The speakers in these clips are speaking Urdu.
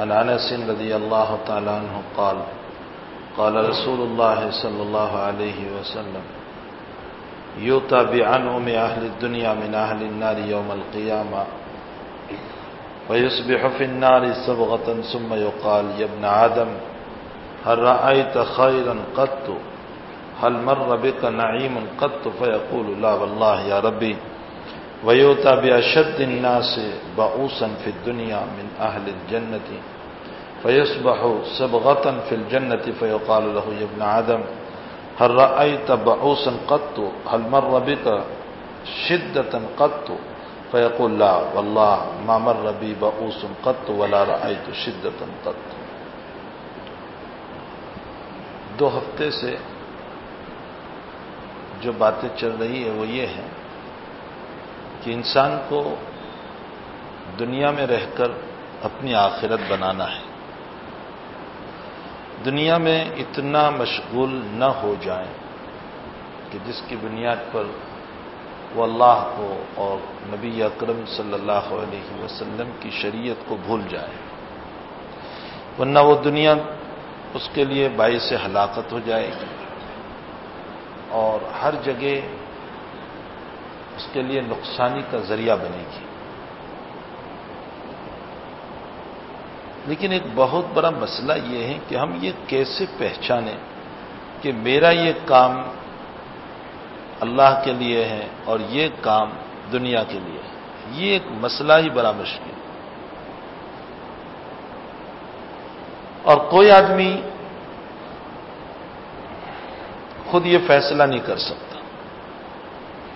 عن أنس رضي الله تعالى عنه قال قال رسول الله صلى الله عليه وسلم يؤتى بعنهم أهل الدنيا من أهل النار يوم القيامة ويصبح في النار صبغة ثم يقال يا ابن آدم هل رأيت خيرا قط؟ هل مر بك نعيم قط؟ فيقول لا والله يا ربي ويؤتى بأشد الناس بؤوسا في الدنيا من أهل الجنة فيصبح صبغة في الجنة فيقال له يا ابن آدم هل رأيت بؤوسا قط؟ هل مر بك شدة قط؟ فيقول لا، والله ما مر بي بؤوس قط ولا رأيت شدة قط. دو ہفتے سے جو باتیں چل رہی ہے وہ یہ ہے کہ انسان کو دنیا میں رہ کر اپنی آخرت بنانا ہے۔ دنیا میں اتنا مشغول نہ ہو جائیں کہ جس کی بنیاد پر وہ اللہ کو اور نبی اکرم صلی اللہ علیہ وسلم کی شریعت کو بھول جائے ورنہ وہ دنیا اس کے لیے باعث ہلاکت ہو جائے گی اور ہر جگہ کے لیے نقصانی کا ذریعہ بنے گی۔ لیکن ایک بہت بڑا مسئلہ یہ ہے کہ ہم یہ کیسے پہچانیں کہ میرا یہ کام اللہ کے لیے ہے اور یہ کام دنیا کے لیے ہے۔ یہ ایک مسئلہ ہی بڑا مشکل۔ اور کوئی آدمی خود یہ فیصلہ نہیں کر سکتا۔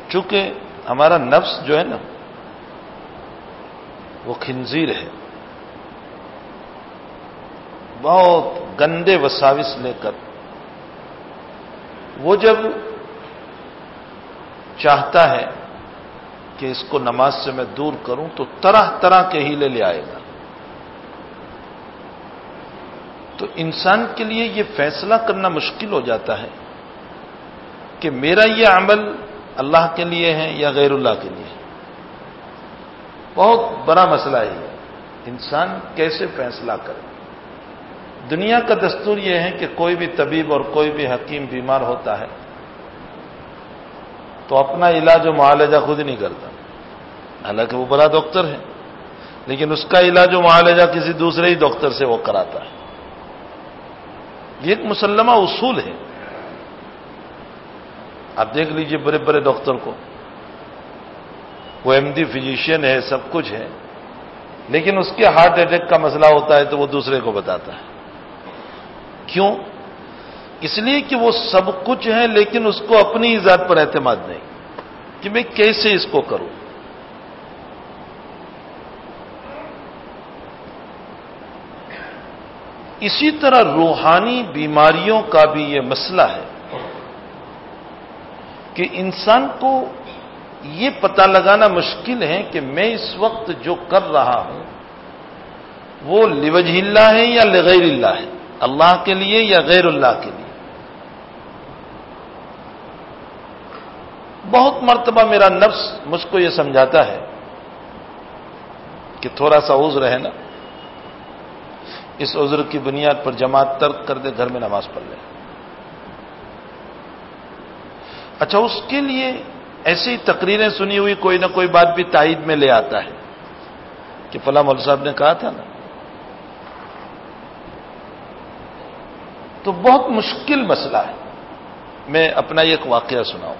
چونکہ ہمارا نفس جو ہے نا، وہ خنزیر ہے۔ بہت گندے وساوس لے کر۔ وہ جب چاہتا ہے کہ اس کو نماز سے میں دور کروں، تو طرح طرح کے ہیلے لے آئے گا۔ تو انسان کے لیے یہ فیصلہ کرنا مشکل ہو جاتا ہے کہ میرا یہ عمل اللہ کے لیے ہے یا غیر اللہ کے لیے بہت بڑا مسئلہ ہے۔ انسان کیسے فیصلہ کرے؟ دنیا کا دستور یہ ہے کہ کوئی بھی طبیب اور کوئی بھی حکیم بیمار ہوتا ہے تو اپنا علاج و معالجہ خود نہیں کرتا۔ حالانکہ وہ بڑا ڈاکٹر ہے، لیکن اس کا علاج و معالجہ کسی دوسرے ہی ڈاکٹر سے وہ کراتا ہے۔ یہ ایک مسلمہ اصول ہے۔ آپ دیکھ لیجیے بڑے بڑے ڈاکٹر کو۔ وہ ایم ڈی فزیشین ہے، سب کچھ ہے۔ لیکن اس کے ہارٹ اٹیک کا مسئلہ ہوتا ہے تو وہ دوسرے کو بتاتا ہے۔ کیوں؟ اس لیے کہ وہ سب کچھ ہے لیکن اس کو اپنی ذات پر اعتماد نہیں۔ کہ میں کیسے اس کو کروں؟ اسی طرح روحانی بیماریوں کا بھی یہ مسئلہ ہے۔ کہ انسان کو یہ پتا لگانا مشکل ہے کہ میں اس وقت جو کر رہا ہوں، وہ لوجہ اللہ ہے یا لغیر اللہ ہے؟ اللہ کے لیے یا غیر اللہ کے لیے؟ بہت مرتبہ میرا نفس مجھ کو یہ سمجھاتا ہے کہ تھوڑا سا عذر ہے نا، اس عذر کی بنیاد پر جماعت ترک کر دے، گھر میں نماز پڑھ لے۔ اچھا اس کے لیے ایسی تقریریں سنی ہوئی کوئی نہ کوئی بات بھی تائید میں لے آتا ہے کہ فلاں مول صاحب نے کہا تھا نا۔ تو بہت مشکل مسئلہ ہے۔ میں اپنا ایک واقعہ سناؤں۔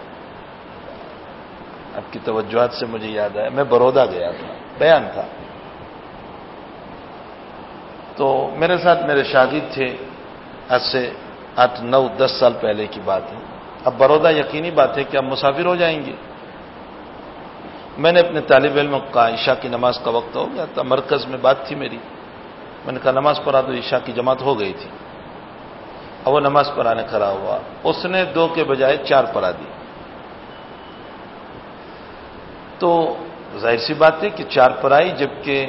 آپ کی توجہات سے مجھے یاد آیا۔ میں برودا گیا تھا، بیان تھا۔ تو میرے ساتھ میرے شاگرد تھے۔ آج سے آٹھ، نو، دس سال پہلے کی بات ہے۔ اب برودا یقینی بات ہے کہ اب مسافر ہو جائیں گے۔ میں نے اپنے طالب علم کا عشاء کی نماز کا وقت ہو گیا تھا، مرکز میں بات تھی میری۔ میں نے کہا نماز پڑھا تو عشاء کی جماعت ہو گئی تھی۔ اور وہ نماز پڑھانے کھڑا ہوا۔ اس نے دو کے بجائے چار پڑھا دی۔ تو ظاہر سی بات ہے کہ چار پڑھائی، جبکہ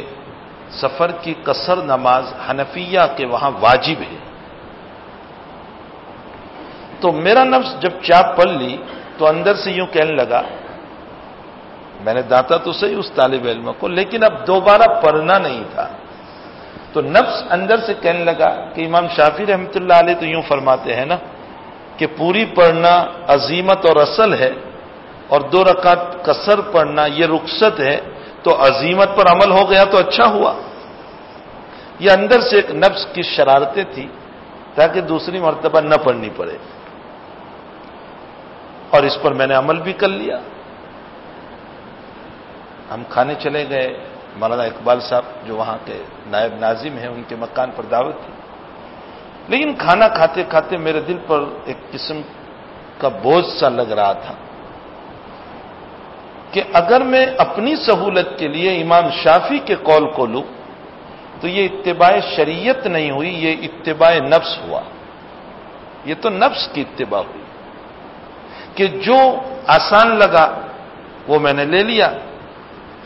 سفر کی کثر نماز حنفیہ کے وہاں واجب ہے۔ تو میرا نفس جب چاپ پڑھ لی تو اندر سے یوں کہنے لگا، میں نے داتا تو صحیح اس طالب علم کو، لیکن اب دوبارہ پڑھنا نہیں تھا۔ تو نفس اندر سے کہنے لگا کہ امام شافی رحمتہ اللہ علیہ تو یوں فرماتے ہیں نا کہ پوری پڑھنا عظیمت اور اصل ہے اور دو رکعت کسر پڑھنا یہ رخصت ہے، تو عظیمت پر عمل ہو گیا تو اچھا ہوا۔ یہ اندر سے ایک نفس کی شرارتیں تھی تاکہ دوسری مرتبہ نہ پڑھنی پڑے۔ اور اس پر میں نے عمل بھی کر لیا۔ ہم کھانے چلے گئے۔ مولانا اقبال صاحب جو وہاں کے نائب ناظم ہیں، ان کے مکان پر دعوت تھی لیکن کھانا کھاتے کھاتے میرے دل پر ایک قسم کا بوجھ سا لگ رہا تھا کہ اگر میں اپنی سہولت کے لیے امام شافی کے قول کو لوں، تو یہ اتباع شریعت نہیں ہوئی، یہ اتباع نفس ہوا۔ یہ تو نفس کی اتباع ہوئی۔ کہ جو آسان لگا وہ میں نے لے لیا۔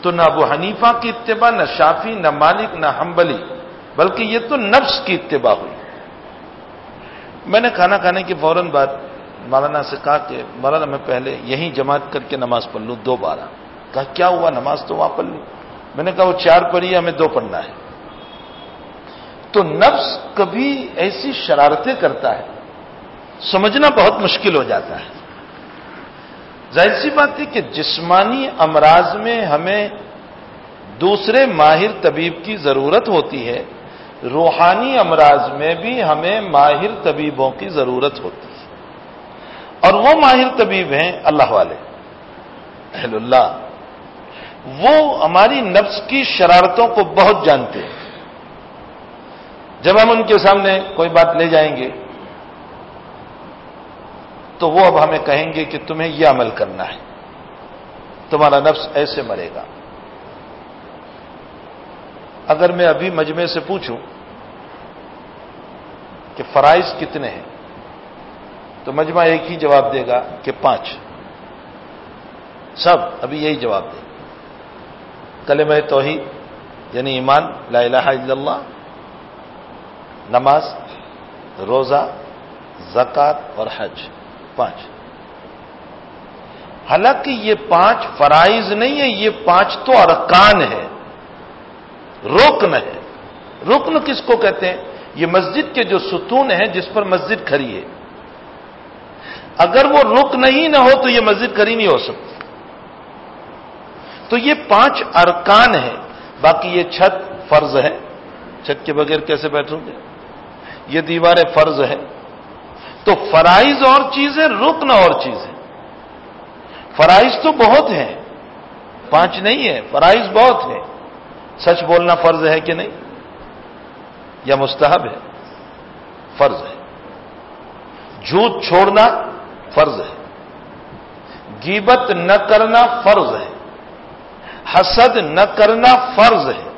تو نہ ابو حنیفہ کی اتباع، نہ شافی نہ مالک، نہ ہمبلی بلکہ یہ تو نفس کی اتباع ہوئی۔ میں نے کھانا کھانے کی فوراً بعد مولانا سے کہا کہ مولانا میں پہلے یہیں جماعت کر کے نماز پڑھ لوں، دو بارہ۔ کہا، کیا ہوا؟ نماز تو وہاں پڑھ لی۔ میں نے کہا، وہ چار پڑھی، ہمیں دو پڑھنا ہے۔ تو نفس کبھی ایسی شرارتیں کرتا ہے، سمجھنا بہت مشکل ہو جاتا ہے۔ ظاہر سی بات ہے کہ جسمانی امراض میں ہمیں دوسرے ماہر طبیب کی ضرورت ہوتی ہے، روحانی امراض میں بھی ہمیں ماہر طبیبوں کی ضرورت ہوتی ہے۔ اور وہ ماہر طبیب ہیں اللہ والے، اہل اللہ۔ وہ ہماری نفس کی شرارتوں کو بہت جانتے ہیں۔ جب ہم ان کے سامنے کوئی بات لے جائیں گے تو وہ اب ہمیں کہیں گے کہ تمہیں یہ عمل کرنا ہے۔ تمہارا نفس ایسے مرے گا۔ اگر میں ابھی مجمے سے پوچھوں کہ فرائض کتنے ہیں، تو مجمع ایک ہی جواب دے گا کہ پانچ۔ سب ابھی یہی جواب دے۔ کلمہ توحید یعنی ایمان، لا الہ الا اللہ، نماز، روزہ، زکات اور حج۔ پانچ۔ حالانکہ یہ پانچ فرائض نہیں ہے، یہ پانچ تو ارکان ہے رکن ہے۔ رکن کس کو کہتے ہیں؟ یہ مسجد کے جو ستون ہیں، جس پر مسجد کھڑی ہے۔ اگر وہ رک نہیں نہ ہو تو یہ مسجد کھڑی نہیں ہو سکتی۔ تو یہ پانچ ارکان ہیں۔ باقی یہ چھت فرض ہے۔ چھت کے بغیر کیسے بیٹھوں گے؟ یہ دیواریں فرض ہے تو فرائض اور چیز ہے رکن اور چیز ہے فرائض تو بہت ہیں۔ پانچ نہیں ہے فرائض بہت ہے سچ بولنا فرض ہے کہ نہیں؟ یا مستحب ہے؟ فرض ہے۔ جھوٹ چھوڑنا فرض ہے۔ گیبت نہ کرنا فرض ہے۔ حسد نہ کرنا فرض ہے۔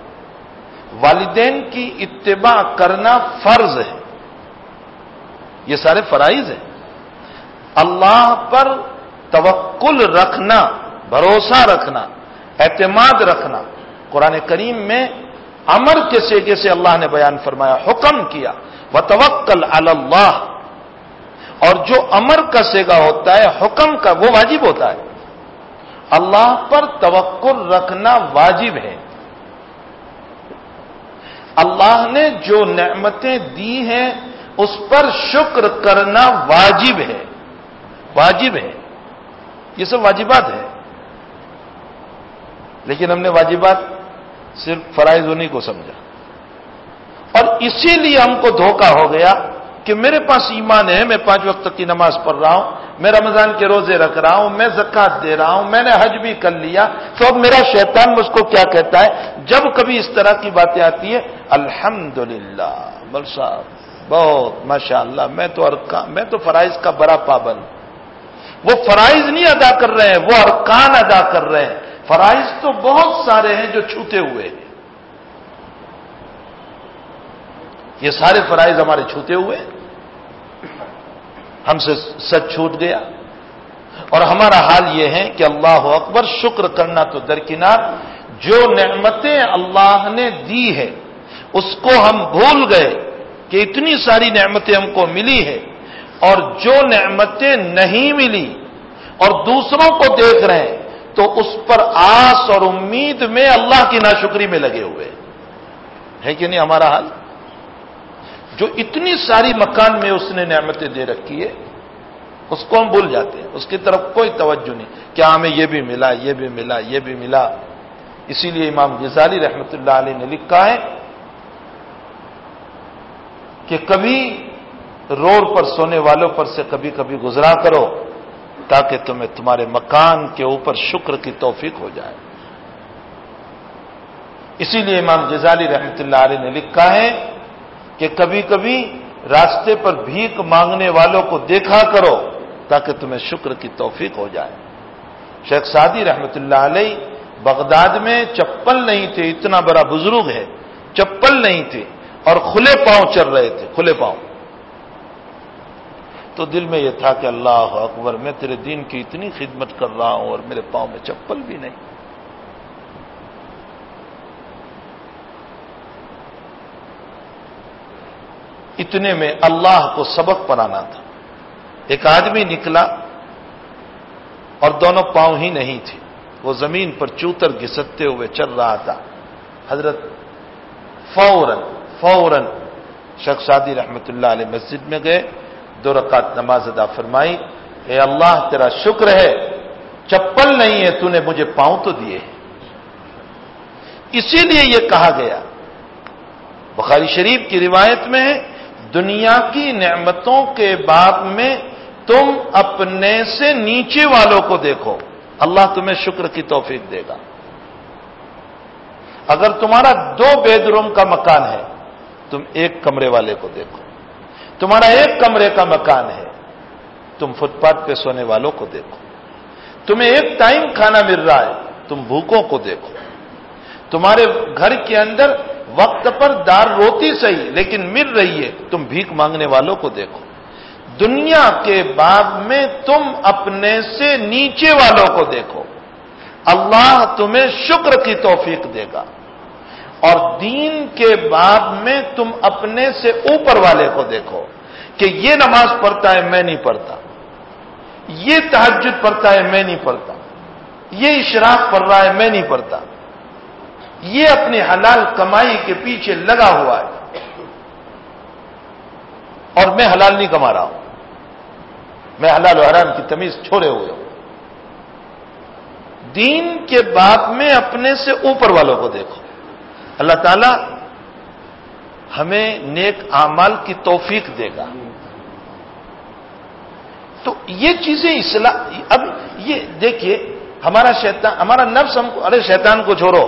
والدین کی اتباع کرنا فرض ہے۔ یہ سارے فرائض ہیں۔ اللہ پر توکل رکھنا، بھروسہ رکھنا، اعتماد رکھنا۔ قرآن کریم میں امر کے سیگے سے اللہ نے بیان فرمایا، حکم کیا وہ توکل اللہ اور جو امر کا سیگا ہوتا ہے، حکم کا، وہ واجب ہوتا ہے۔ اللہ پر توکل رکھنا واجب ہے۔ اللہ نے جو نعمتیں دی ہیں اس پر شکر کرنا واجب ہے۔ واجب ہے۔ یہ سب واجبات ہے لیکن ہم نے واجبات صرف فرائض ہونے کو سمجھا۔ اور اسی لیے ہم کو دھوکہ ہو گیا کہ میرے پاس ایمان ہے، میں پانچ وقت کی نماز پڑھ رہا ہوں، میں رمضان کے روزے رکھ رہا ہوں، میں زکات دے رہا ہوں، میں نے حج بھی کر لیا۔ تو اب میرا شیطان مجھ کو کیا کہتا ہے؟ جب کبھی اس طرح کی باتیں آتی ہے الحمد للہ صاحب۔ بہت ماشاء اللہ میں تو ارکان، میں تو فرائض کا بڑا پابند وہ فرائض نہیں ادا کر رہے ہیں، وہ ارکان ادا کر رہے ہیں۔ فرائض تو بہت سارے ہیں جو چھوتے ہوئے ہیں۔ یہ سارے فرائض ہمارے چھوتے ہوئے ہم سے سچ چھوٹ گیا۔ اور ہمارا حال یہ ہے کہ اللہ اکبر، شکر کرنا تو درکنار، جو نعمتیں اللہ نے دی ہے اس کو ہم بھول گئے۔ کہ اتنی ساری نعمتیں ہم کو ملی ہے اور جو نعمتیں نہیں ملی اور دوسروں کو دیکھ رہے ہیں، تو اس پر آس اور امید میں اللہ کی ناشکری میں لگے ہوئے ہے کہ نہیں ہمارا حال؟ جو اتنی ساری مکان میں اس نے نعمتیں دے رکھی ہے، اس کو ہم بھول جاتے ہیں۔ اس کی طرف کوئی توجہ نہیں کیا ہاں، ہمیں یہ بھی ملا، یہ بھی ملا، یہ بھی ملا۔ اسی لیے امام غزالی رحمت اللہ علیہ نے لکھا ہے کہ کبھی روڈ پر سونے والوں پر سے کبھی کبھی گزرا کرو تاکہ تمہیں تمہارے مکان کے اوپر شکر کی توفیق ہو جائے۔ اسی لیے امام غزالی رحمت اللہ علیہ نے لکھا ہے کہ کبھی کبھی راستے پر بھیک مانگنے والوں کو دیکھا کرو تاکہ تمہیں شکر کی توفیق ہو جائے۔ شیخ سعدی رحمت اللہ علیہ بغداد میں چپل نہیں تھے، اتنا بڑا بزرگ ہے، چپل نہیں تھے۔ اور کھلے پاؤں چل رہے تھے کھلے پاؤں۔ تو دل میں یہ تھا کہ اللہ اکبر، میں تیرے دین کی اتنی خدمت کر رہا ہوں اور میرے پاؤں میں چپل بھی نہیں۔ اتنے میں اللہ کو سبق پڑھانا تھا۔ ایک آدمی نکلا اور دونوں پاؤں ہی نہیں تھے۔ وہ زمین پر چوتر گھستے ہوئے چل رہا تھا۔ حضرت فوراً فوراً شخص شادی رحمت اللہ علیہ مسجد میں گئے، دو رکعت نماز ادا فرمائی، اے اللہ تیرا شکر ہے، چپل نہیں ہے، تو نے مجھے پاؤں تو دیے اسی لیے یہ کہا گیا۔ بخاری شریف کی روایت میں دنیا کی نعمتوں کے بعد میں تم اپنے سے نیچے والوں کو دیکھو۔ اللہ تمہیں شکر کی توفیق دے گا۔ اگر تمہارا دو بیڈ روم کا مکان ہے تم ایک کمرے والے کو دیکھو۔ تمہارا ایک کمرے کا مکان ہے۔ تم فٹ پاتھ پہ سونے والوں کو دیکھو۔ تمہیں ایک ٹائم کھانا مل رہا ہے۔ تم بھوکوں کو دیکھو۔ تمہارے گھر کے اندر وقت پر دار روتی صحیح، لیکن مل رہی ہے۔ تم بھیک مانگنے والوں کو دیکھو۔ دنیا کے بعد میں تم اپنے سے نیچے والوں کو دیکھو۔ اللہ تمہیں شکر کی توفیق دے گا۔ اور دین کے بعد میں تم اپنے سے اوپر والے کو دیکھو کہ یہ نماز پڑھتا ہے میں نہیں پڑھتا، یہ تحجد پڑھتا ہے میں نہیں پڑھتا، یہ اشراق پڑھ رہا ہے میں نہیں پڑھتا، یہ اپنی حلال کمائی کے پیچھے لگا ہوا ہے اور میں حلال نہیں کما رہا ہوں، میں حلال و حرام کی تمیز چھوڑے ہوئے ہوں۔ دین کے بعد میں اپنے سے اوپر والوں کو دیکھو۔ اللہ تعالی ہمیں نیک اعمال کی توفیق دے گا۔ تو یہ چیزیں اصلاح، اب یہ دیکھیے، ہمارا شیطان، ہمارا نفس ہم کو، ارے شیطان کو چھوڑو۔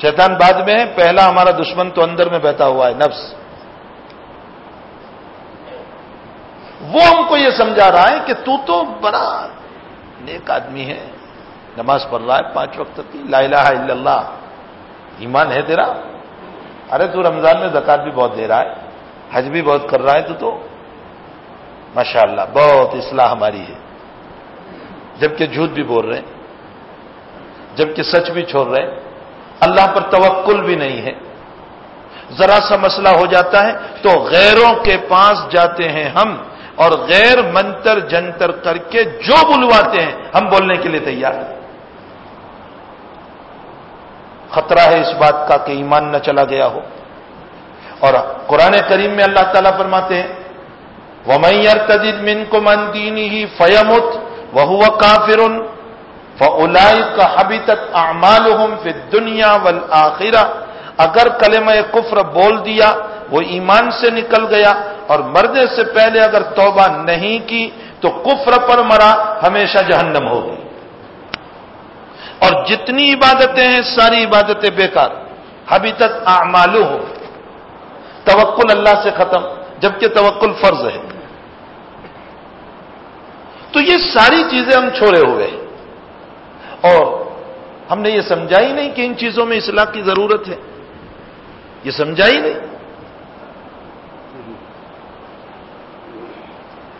شیطان بعد میں ہے پہلا ہمارا دشمن تو اندر میں بہتا ہوا ہے، نفس۔ وہ ہم کو یہ سمجھا رہا ہے کہ تو تو بڑا نیک آدمی ہے۔ نماز پڑھ رہا ہے پانچ وقت کی، لا الہ الا اللہ۔ ایمان ہے تیرا؟ ارے تو رمضان میں زکات بھی بہت دے رہا ہے، حج بھی بہت کر رہا ہے تو تو۔ ماشاء اللہ بہت اصلاح ہماری ہے۔ جبکہ جھوٹ بھی بول رہے ہیں، جبکہ سچ بھی چھوڑ رہے ہیں۔ اللہ پر توکل بھی نہیں ہے۔ ذرا سا مسئلہ ہو جاتا ہے تو غیروں کے پاس جاتے ہیں ہم، اور غیر منتر جنتر کر کے جو بلواتے ہیں، ہم بولنے کے لیے تیار ہیں۔ خطرہ ہے اس بات کا کہ ایمان نہ چلا گیا ہو۔ اور قرآن کریم میں اللہ تعالیٰ فرماتے ہیں وہ میئر من کو من دینی ہی فیمت وہ کافر فلائی کا حبی تک اعمال پھر دنیا ول اگر کلمہ کفر بول دیا، وہ ایمان سے نکل گیا۔ اور مرنے سے پہلے اگر توبہ نہیں کی، تو کفر پر مرا، ہمیشہ جہنم ہوگی اور جتنی عبادتیں ہیں، ساری عبادتیں بیکار۔ ابھی تک اعمالو ہو توکل اللہ سے ختم، جبکہ توکل فرض ہے۔ تو یہ ساری چیزیں ہم چھوڑے ہوئے ہیں۔ اور ہم نے یہ سمجھا ہی نہیں کہ ان چیزوں میں اصلاح کی ضرورت ہے۔ یہ سمجھا ہی نہیں۔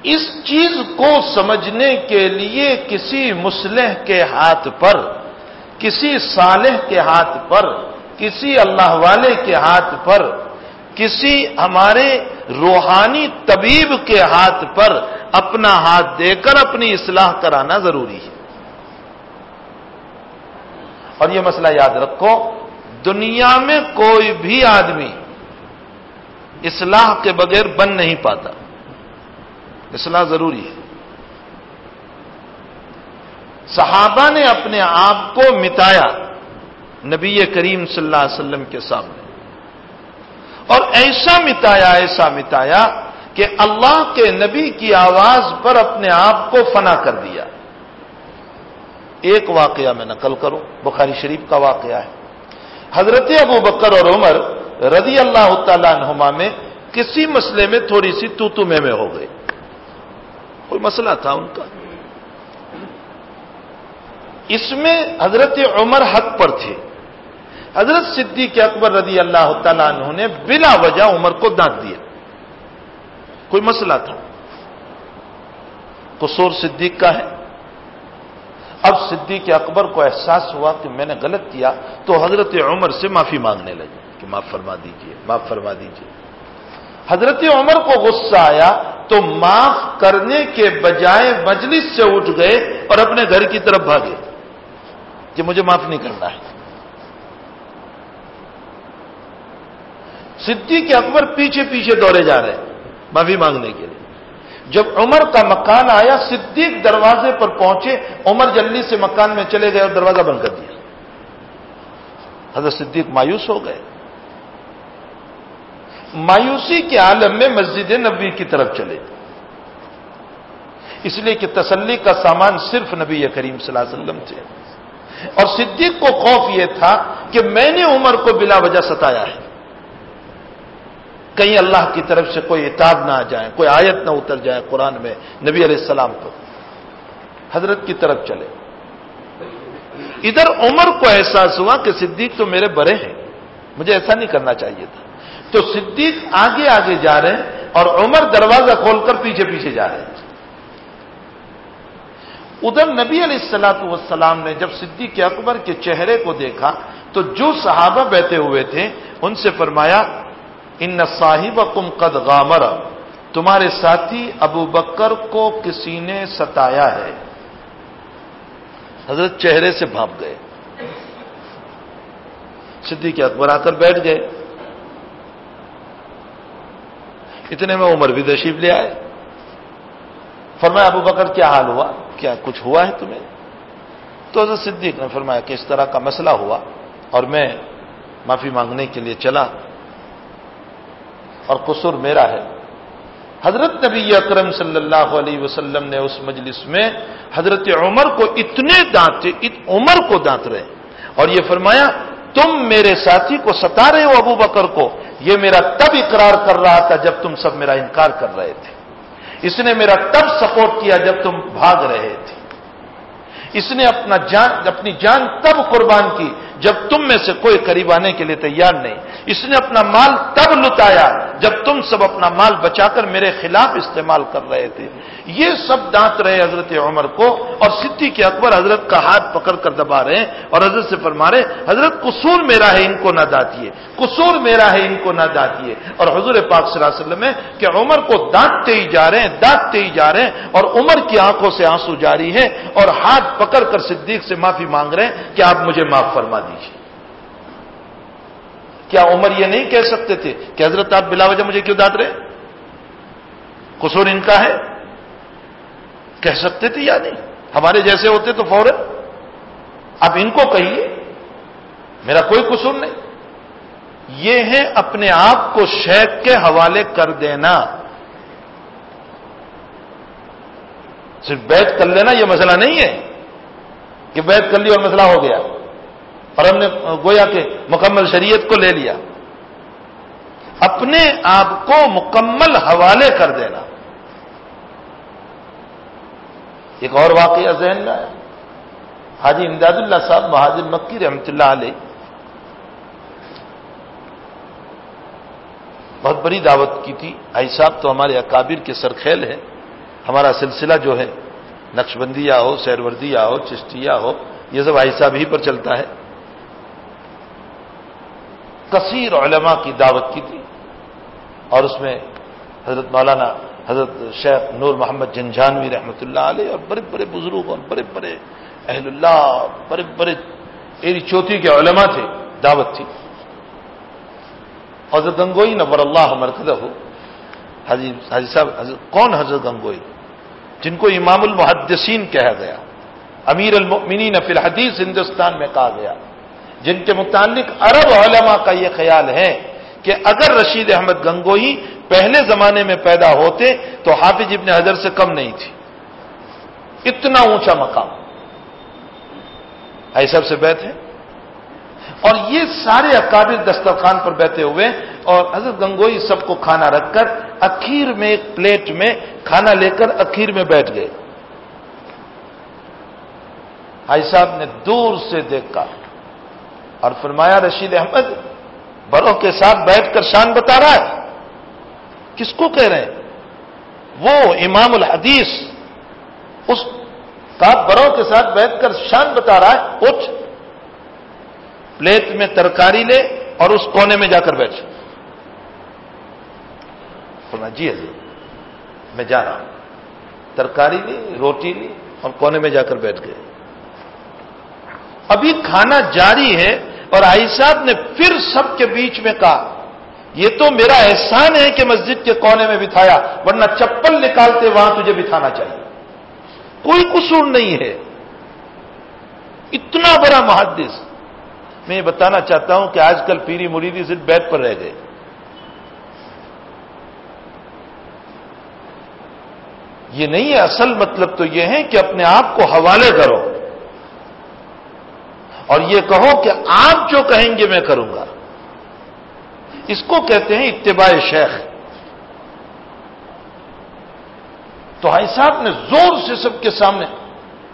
اس چیز کو سمجھنے کے لیے کسی مسلح کے ہاتھ پر کسی صالح کے ہاتھ پر، کسی اللہ والے کے ہاتھ پر، کسی ہمارے روحانی طبیب کے ہاتھ پر اپنا ہاتھ دے کر اپنی اصلاح کرانا ضروری ہے۔ اور یہ مسئلہ یاد رکھو، دنیا میں کوئی بھی آدمی اصلاح کے بغیر بن نہیں پاتا۔ اصلاح ضروری ہے۔ صحابہ نے اپنے آپ کو مٹایا نبی کریم صلی اللہ علیہ وسلم کے سامنے۔ اور ایسا مٹایا ایسا مٹایا کہ اللہ کے نبی کی آواز پر اپنے آپ کو فنا کر دیا۔ ایک واقعہ میں نقل کروں، بخاری شریف کا واقعہ ہے۔ حضرت ابو بکر اور عمر رضی اللہ تعالیٰ عنہما میں کسی مسئلے میں تھوڑی سی تو میں ہو گئے۔ کوئی مسئلہ تھا ان کا؟ اس میں حضرت عمر حق پر تھے حضرت صدیق اکبر رضی اللہ تعالیٰ عنہ نے بلا وجہ عمر کو دانت دیا۔ کوئی مسئلہ تھا؟ قصور صدیق کا ہے۔ اب صدیق اکبر کو احساس ہوا کہ میں نے غلط کیا تو حضرت عمر سے معافی مانگنے لگے کہ معاف فرما دیجیے، معاف فرما دیجیے۔ حضرت عمر کو غصہ آیا تو معاف کرنے کے بجائے مجلس سے اٹھ گئے اور اپنے گھر کی طرف بھاگے۔ کہ مجھے معاف نہیں کرنا ہے۔ صدیق اکبر پیچھے پیچھے دوڑے جا رہے ہیں معافی مانگنے کے لیے۔ جب عمر کا مکان آیا، صدیق دروازے پر پہنچے، عمر جلدی سے مکان میں چلے گئے اور دروازہ بند کر دیا۔ حضرت صدیق مایوس ہو گئے۔ مایوسی کے عالم میں مسجد نبی کی طرف چلے۔ اس لیے کہ تسلی کا سامان صرف نبی کریم صلی اللہ علیہ وسلم تھے۔ اور صدیق کو خوف یہ تھا کہ میں نے عمر کو بلا وجہ ستایا ہے۔ کہیں اللہ کی طرف سے کوئی اتاب نہ آ جائے، کوئی آیت نہ اتر جائے قرآن میں نبی علیہ السلام کو۔ حضرت کی طرف چلے۔ ادھر عمر کو احساس ہوا کہ صدیق تو میرے بڑے ہیں۔ مجھے ایسا نہیں کرنا چاہیے تھا۔ تو صدیق آگے آگے جا رہے ہیں اور عمر دروازہ کھول کر پیچھے پیچھے جا رہے ہیں۔ ادھر نبی علیہ السلاط والسلام نے جب صدیق اکبر کے چہرے کو دیکھا تو جو صحابہ بیٹھے ہوئے تھے، ان سے فرمایا، ان صاحب کم قد غامر تمہارے ساتھی ابو بکر کو کسی نے ستایا ہے۔ حضرت چہرے سے بھاپ گئے۔ صدیق اکبر آ کر بیٹھ گئے۔ اتنے میں عمر بھی تشریف لے آئے۔ فرمایا، ابو بکر، کیا حال ہوا؟ کیا کچھ ہوا ہے تمہیں؟ تو حضرت صدیق نے فرمایا کہ اس طرح کا مسئلہ ہوا اور میں معافی مانگنے کے لیے چلا اور قصور میرا ہے۔ حضرت نبی اکرم صلی اللہ علیہ وسلم نے اس مجلس میں حضرت عمر کو اتنے دانتے عمر کو دانت رہے۔ اور یہ فرمایا، تم میرے ساتھی کو ستا رہے ہو ابو بکر کو، یہ میرا تب اقرار کر رہا تھا جب تم سب میرا انکار کر رہے تھے۔ اس نے میرا تب سپورٹ کیا جب تم بھاگ رہے تھے۔ اس نے اپنا جان اپنی جان تب قربان کی جب تم میں سے کوئی قریب آنے کے لیے تیار نہیں۔ اس نے اپنا مال تب لٹایا جب تم سب اپنا مال بچا کر میرے خلاف استعمال کر رہے تھے۔ یہ سب دانت رہے حضرت عمر کو اور سدی کے اکبر حضرت کا ہاتھ پکڑ کر دبا رہے ہیں اور حضرت سے فرما رہے حضرت قصور میرا ہے، ان کو نہ داتیے قصور میرا ہے، ان کو نہ داتیے اور حضور پاک صلی اللہ علیہ وسلم ہے کہ عمر کو دانتتے ہی جا رہے ہیں دانتتے ہی جا رہے ہیں اور عمر کی آنکھوں سے آنسو جاری ہے اور ہاتھ پکڑ کر صدیق سے معافی مانگ رہے ہیں کہ آپ مجھے معاف فرما دیجیے کیا عمر یہ نہیں کہہ سکتے تھے کہ حضرت آپ بلا وجہ مجھے کیوں داد رہے قصور ان کا ہے۔ کہہ سکتے تھے یا نہیں؟ ہمارے جیسے ہوتے تو فوراً۔ اب ان کو کہیے، میرا کوئی قصور نہیں۔ یہ ہے اپنے آپ کو شیخ کے حوالے کر دینا۔ صرف بیت کر لینا یہ مسئلہ نہیں ہے۔ کہ بیت کر لی اور مسئلہ ہو گیا۔ اور ہم نے گویا کہ مکمل شریعت کو لے لیا۔ اپنے آپ کو مکمل حوالے کر دینا۔ ایک اور واقعہ ذہن میں آیا۔ حاجی امداد اللہ صاحب مہاجر مکی رحمۃ اللہ علیہ۔ بہت بڑی دعوت کی تھی۔ آئی صاحب تو ہمارے اکابر کے سرخیل ہے ہمارا سلسلہ جو ہے نقش بندیا ہو سیروردیا ہو چشتیا ہو، یہ سب آئی صاحب ہی پر چلتا ہے۔ کثیر علماء کی دعوت کی تھی۔ اور اس میں حضرت مولانا حضرت شیخ نور محمد جنجانوی رحمۃ اللہ علیہ اور بڑے بڑے بزرگ اور بڑے بڑے اہل اللہ، بڑے بڑے ایری چوتھی کے علماء تھے، دعوت تھی۔ حضرت گنگوئی نور اللہ مرکز ہو۔ حاجی حاجی صاحب، حضرت، کون حضرت گنگوئی؟ جن کو امام المحدثین کہا گیا۔ امیر المؤمنین فی الحدیث ہندوستان میں کہا گیا۔ جن کے متعلق عرب علماء کا یہ خیال ہے کہ اگر رشید احمد گنگوئی پہلے زمانے میں پیدا ہوتے تو حافظ ابن حضر سے کم نہیں تھی۔ اتنا اونچا مقام۔ ایسا سے بیت ہے۔ اور یہ سارے اکابر دسترخوان پر بیٹھے ہوئے اور حضرت گنگوئی سب کو کھانا رکھ کر اخیر میں ایک پلیٹ میں کھانا لے کر اخیر میں بیٹھ گئے۔ بھائی صاحب نے دور سے دیکھا اور فرمایا، رشید احمد، بڑوں کے ساتھ بیٹھ کر شان بتا رہا ہے۔ کس کو کہہ رہے ہیں؟ وہ امام الحدیث، اس کا بڑوں کے ساتھ بیٹھ کر شان بتا رہا ہے۔ اٹھ۔ پلیٹ میں ترکاری لے اور اس کونے میں جا کر بیٹھ۔ جی حضرت میں جا رہا ہوں۔ ترکاری لی، روٹی لی اور کونے میں جا کر بیٹھ گئے۔ ابھی کھانا جاری ہے اور آئی صاحب نے پھر سب کے بیچ میں کہا، یہ تو میرا احسان ہے کہ مسجد کے کونے میں بٹھایا، ورنہ چپل نکالتے وہاں تجھے بٹھانا چاہیے۔ کوئی قصور نہیں ہے۔ اتنا بڑا محدث۔ میں یہ بتانا چاہتا ہوں کہ آج کل پیری مریدی صرف بیت پر رہ گئے۔ یہ نہیں ہے اصل مطلب تو یہ ہے کہ اپنے آپ کو حوالے کرو۔ اور یہ کہو کہ آپ جو کہیں گے میں کروں گا۔ اس کو کہتے ہیں اتباع شیخ۔ تو ہائی صاحب نے زور سے سب کے سامنے،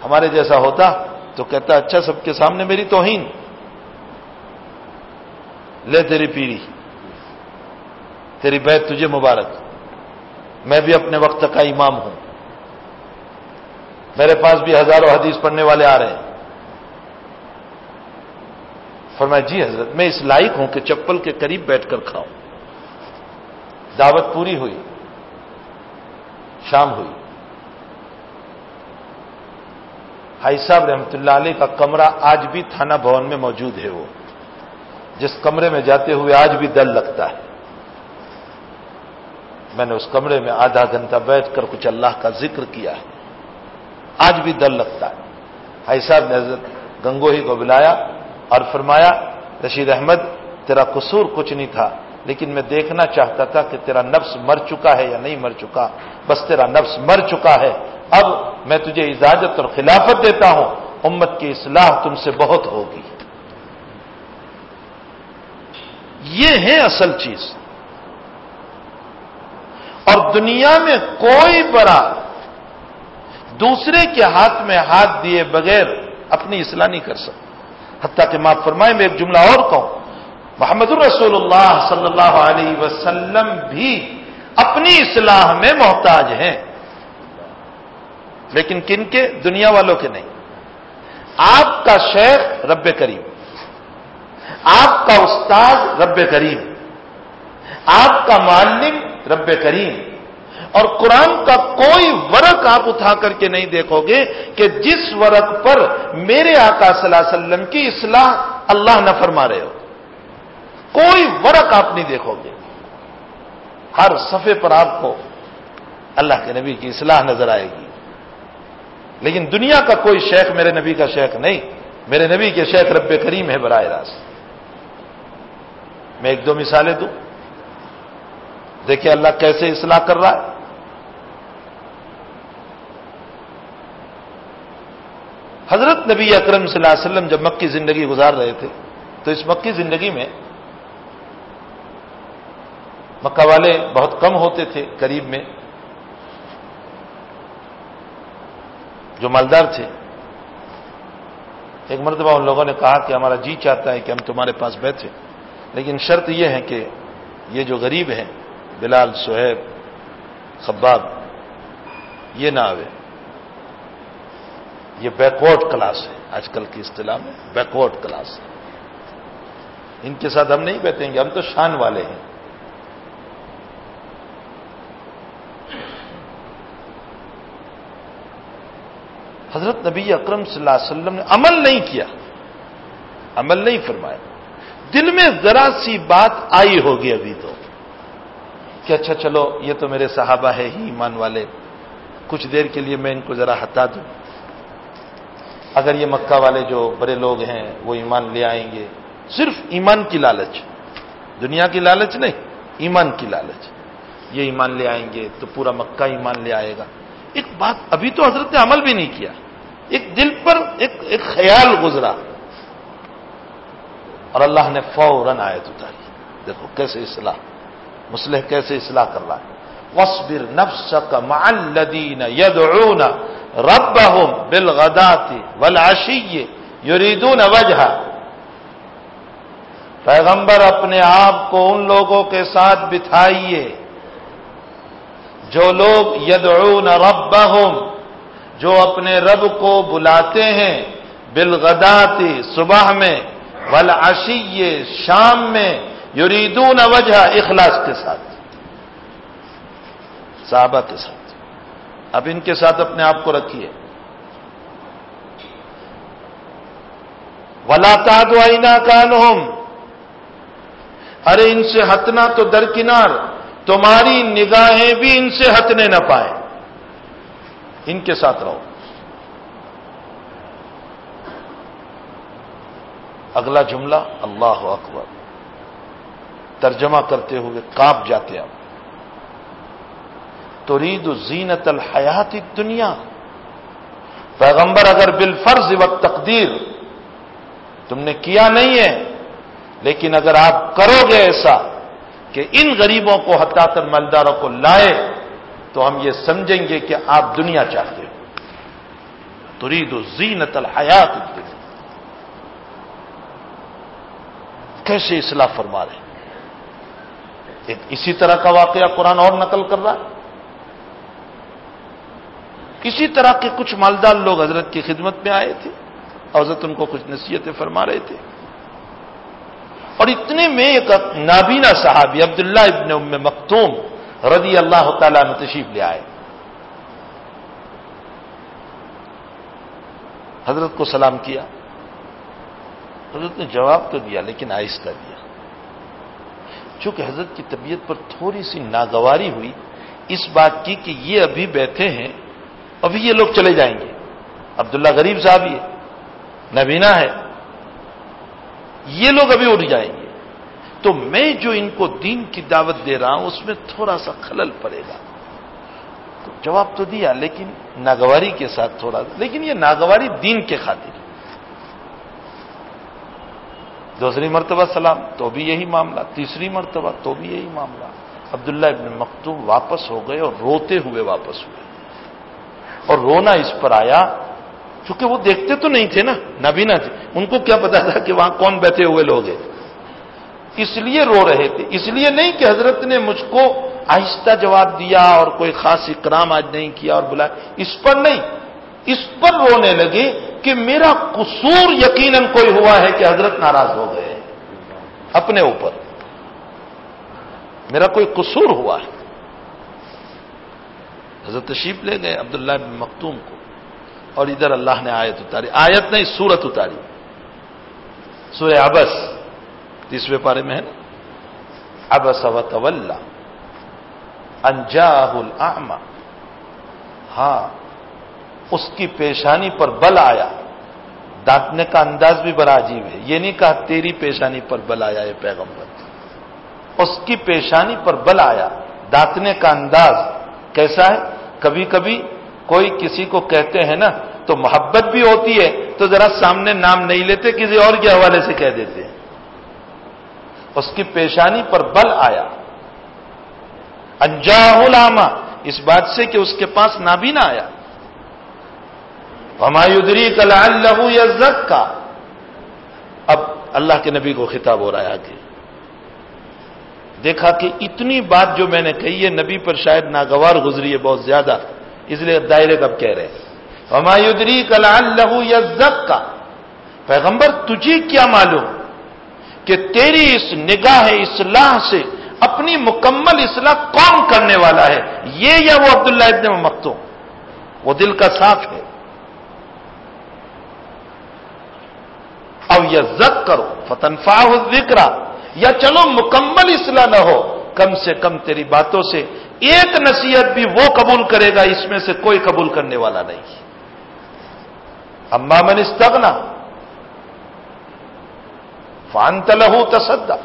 ہمارے جیسا ہوتا تو کہتا اچھا سب کے سامنے میری توہین۔ لے تیری پیڑھی۔ تیری بیت تجھے مبارک۔ میں بھی اپنے وقت کا امام ہوں۔ میرے پاس بھی ہزاروں حدیث پڑھنے والے آ رہے ہیں۔ فرمایا جی حضرت، میں اس لائق ہوں کہ چپل کے قریب بیٹھ کر کھاؤں۔ دعوت پوری ہوئی۔ شام ہوئی۔ ہائی صاحب رحمتہ اللہ علیہ کا کمرہ آج بھی تھانہ بھون میں موجود ہے وہ۔ جس کمرے میں جاتے ہوئے آج بھی دل لگتا ہے۔ میں نے اس کمرے میں آدھا گھنٹہ بیٹھ کر کچھ اللہ کا ذکر کیا ہے۔ آج بھی دل لگتا ہے۔ بھائی صاحب نے حضرت گنگوہی کو بلایا اور فرمایا، رشید احمد، تیرا قصور کچھ نہیں تھا، لیکن میں دیکھنا چاہتا تھا کہ تیرا نفس مر چکا ہے یا نہیں مر چکا۔ بس تیرا نفس مر چکا ہے۔ اب میں تجھے اجازت اور خلافت دیتا ہوں۔ امت کی اصلاح تم سے بہت ہوگی۔ یہ ہے اصل چیز۔ اور دنیا میں کوئی بڑا دوسرے کے ہاتھ میں ہاتھ دیے بغیر اپنی اصلاح نہیں کر سکتا۔ حتیٰ کہ ماں فرمائے میں ایک جملہ اور کہوں۔ محمد الرسول اللہ صلی اللہ علیہ وسلم بھی اپنی اصلاح میں محتاج ہیں۔ لیکن کن کے؟ دنیا والوں کے نہیں۔ آپ کا شیخ رب کریم۔ آپ کا استاد رب کریم، آپ کا معلم رب کریم، اور قرآن کا کوئی ورق آپ اٹھا کر کے نہیں دیکھو گے کہ جس ورق پر میرے آقا صلی اللہ علیہ وسلم کی اصلاح اللہ نہ فرما رہے ہو، کوئی ورق آپ نہیں دیکھو گے۔ ہر صفحے پر آپ کو اللہ کے نبی کی اصلاح نظر آئے گی۔ لیکن دنیا کا کوئی شیخ میرے نبی کا شیخ نہیں، میرے نبی کے شیخ رب کریم ہے براہ راست۔ میں ایک دو مثالیں دوں۔ دیکھیں اللہ کیسے اصلاح کر رہا ہے۔ حضرت نبی اکرم صلی اللہ علیہ وسلم جب مکی زندگی گزار رہے تھے، تو اس مکی زندگی میں مکہ والے بہت کم ہوتے تھے، قریب میں۔ جو مالدار تھے۔ ایک مرتبہ ان لوگوں نے کہا کہ ہمارا جی چاہتا ہے کہ ہم تمہارے پاس بیٹھے لیکن شرط یہ ہے کہ یہ جو غریب ہیں، بلال، سہیب، خباب، یہ نہ آوے۔ یہ بیکورڈ کلاس ہے۔ آج کل کی اصطلاح میں بیکورڈ کلاس ہے۔ ان کے ساتھ ہم نہیں بیٹھیں گے، ہم تو شان والے ہیں۔ حضرت نبی اکرم صلی اللہ علیہ وسلم نے عمل نہیں کیا۔ عمل نہیں فرمایا۔ دل میں ذرا سی بات آئی ہوگی ابھی تو کہ اچھا چلو، یہ تو میرے صحابہ ہے ہی ایمان والے۔ کچھ دیر کے لیے میں ان کو ذرا ہٹا دوں۔ اگر یہ مکہ والے جو بڑے لوگ ہیں، وہ ایمان لے آئیں گے۔ صرف ایمان کی لالچ۔ دنیا کی لالچ نہیں، ایمان کی لالچ۔ یہ ایمان لے آئیں گے تو پورا مکہ ایمان لے آئے گا۔ ایک بات ابھی تو حضرت نے عمل بھی نہیں کیا۔ ایک دل پر ایک ایک خیال گزرا۔ اور اللہ نے فوراً آیت اتاری۔ دیکھو کیسے اصلاح مسلح کیسے اصلاح کر رہا ہے۔ وصبر نفس کا معلدین یدعون ربهم بالغدات والعشی یریدون وجہ پیغمبر اپنے آپ کو ان لوگوں کے ساتھ بٹھائیے جو لوگ یدعون ربهم، جو اپنے رب کو بلاتے ہیں بالغداتی صبح میں والعشی شام میں یریدون وجہ اخلاص کے ساتھ، صحابہ کے ساتھ۔ اب ان کے ساتھ اپنے آپ کو رکھیے۔ ولا تاد آئینہ کان ارے ان سے ہتنا تو درکنار، تمہاری نگاہیں بھی ان سے ہتنے نہ پائے ان کے ساتھ رہو۔ اگلا جملہ اللہ اکبر۔ ترجمہ کرتے ہوئے کاپ جاتے آپ ترید زینت الحیات دنیا پیغمبر اگر بالفرض و تقدیر تم نے کیا نہیں ہے، لیکن اگر آپ کرو گے ایسا کہ ان غریبوں کو ہٹا کر مالداروں کو لائے، تو ہم یہ سمجھیں گے کہ آپ دنیا چاہتے ہو ترید زینت الحیات دنیا کیسے اصلاح فرما رہے اسی طرح کا واقعہ قرآن اور نقل کر رہا ہے۔ کسی طرح کے کچھ مالدار لوگ حضرت کی خدمت میں آئے تھے حضرت ان کو کچھ نصیحتیں فرما رہے تھے۔ اور اتنے میں ایک نابینا صحابی عبداللہ ابن ام مختوم رضی اللہ تعالیٰ نے تشریف لے آئے۔ حضرت کو سلام کیا۔ حضرت نے جواب تو دیا لیکن آہستہ دیا۔ چونکہ حضرت کی طبیعت پر تھوڑی سی ناگواری ہوئی، اس بات کی کہ یہ ابھی بیٹھے ہیں، ابھی یہ لوگ چلے جائیں گے۔ عبداللہ غریب صاحب یہ، نبینا ہے، یہ لوگ ابھی اٹھ جائیں گے۔ تو میں جو ان کو دین کی دعوت دے رہا ہوں، اس میں تھوڑا سا خلل پڑے گا۔ تو جواب تو دیا لیکن ناگواری کے ساتھ تھوڑا، لیکن یہ ناگواری دین کے خاطر۔ دوسری مرتبہ سلام، تو بھی یہی معاملہ۔ تیسری مرتبہ تو بھی یہی معاملہ۔ عبداللہ ابن مختوم واپس ہو گئے اور روتے ہوئے واپس ہوئے۔ اور رونا اس پر آیا، چونکہ وہ دیکھتے تو نہیں تھے نا نبینا تھے۔ ان کو کیا پتا تھا کہ وہاں کون بیٹھے ہوئے لوگ ہیں؟ اس لیے رو رہے تھے۔ اس لیے نہیں کہ حضرت نے مجھ کو آہستہ جواب دیا اور کوئی خاص اکرام آج نہیں کیا اور بلایا۔ اس پر نہیں۔ اس پر رونے لگے کہ میرا قصور یقیناً کوئی ہوا ہے کہ حضرت ناراض ہو گئے اپنے اوپر۔ میرا کوئی قصور ہوا ہے۔ حضرت تشریف لے گئے عبداللہ بن مختوم کو اور ادھر اللہ نے آیت اتاری۔ آیت نہیں، سورت اتاری۔ سورہ ابس تیسویں پارے میں ہے نا؟ ابس و طول انجاہ ہاں۔ اس کی پیشانی پر بل آیا۔ ڈانٹنے کا انداز بھی بڑا عجیب ہے۔ یہ نہیں کہا تیری پیشانی پر بل آیا یہ پیغمبر۔ اس کی پیشانی پر بل آیا۔ ڈانٹنے کا انداز کیسا ہے؟ کبھی کبھی کوئی کسی کو کہتے ہیں نا، تو محبت بھی ہوتی ہے، تو ذرا سامنے نام نہیں لیتے، کسی اور کے حوالے سے کہہ دیتے ہیں۔ اس کی پیشانی پر بل آیا۔ انجاہ لاما اس بات سے کہ اس کے پاس نابینا آیا۔ ہمایودری کل لہو یا کا اللہ کے نبی کو خطاب ہو رہا ہے آگے۔ دیکھا کہ اتنی بات جو میں نے کہی ہے، نبی پر شاید ناگوار گزری ہے، بہت زیادہ۔ اس لیے دائرے کب کہہ رہے ہیں۔ ہمایودری کلال لہو یا کا پیغمبر، تجھے کیا معلوم کہ تیری اس نگاہ اصلاح سے اپنی مکمل اصلاح کون کرنے والا ہے؟ یہ یا وہ عبداللہ ابن مکتو وہ دل کا صاف ہے۔ اب یہ زک کرو فتنفا ذکر یا چلو مکمل اصلاح نہ ہو، کم سے کم تیری باتوں سے ایک نصیحت بھی وہ قبول کرے گا، اس میں سے کوئی قبول کرنے والا نہیں۔ اما من استغنا فان تلہو تصدا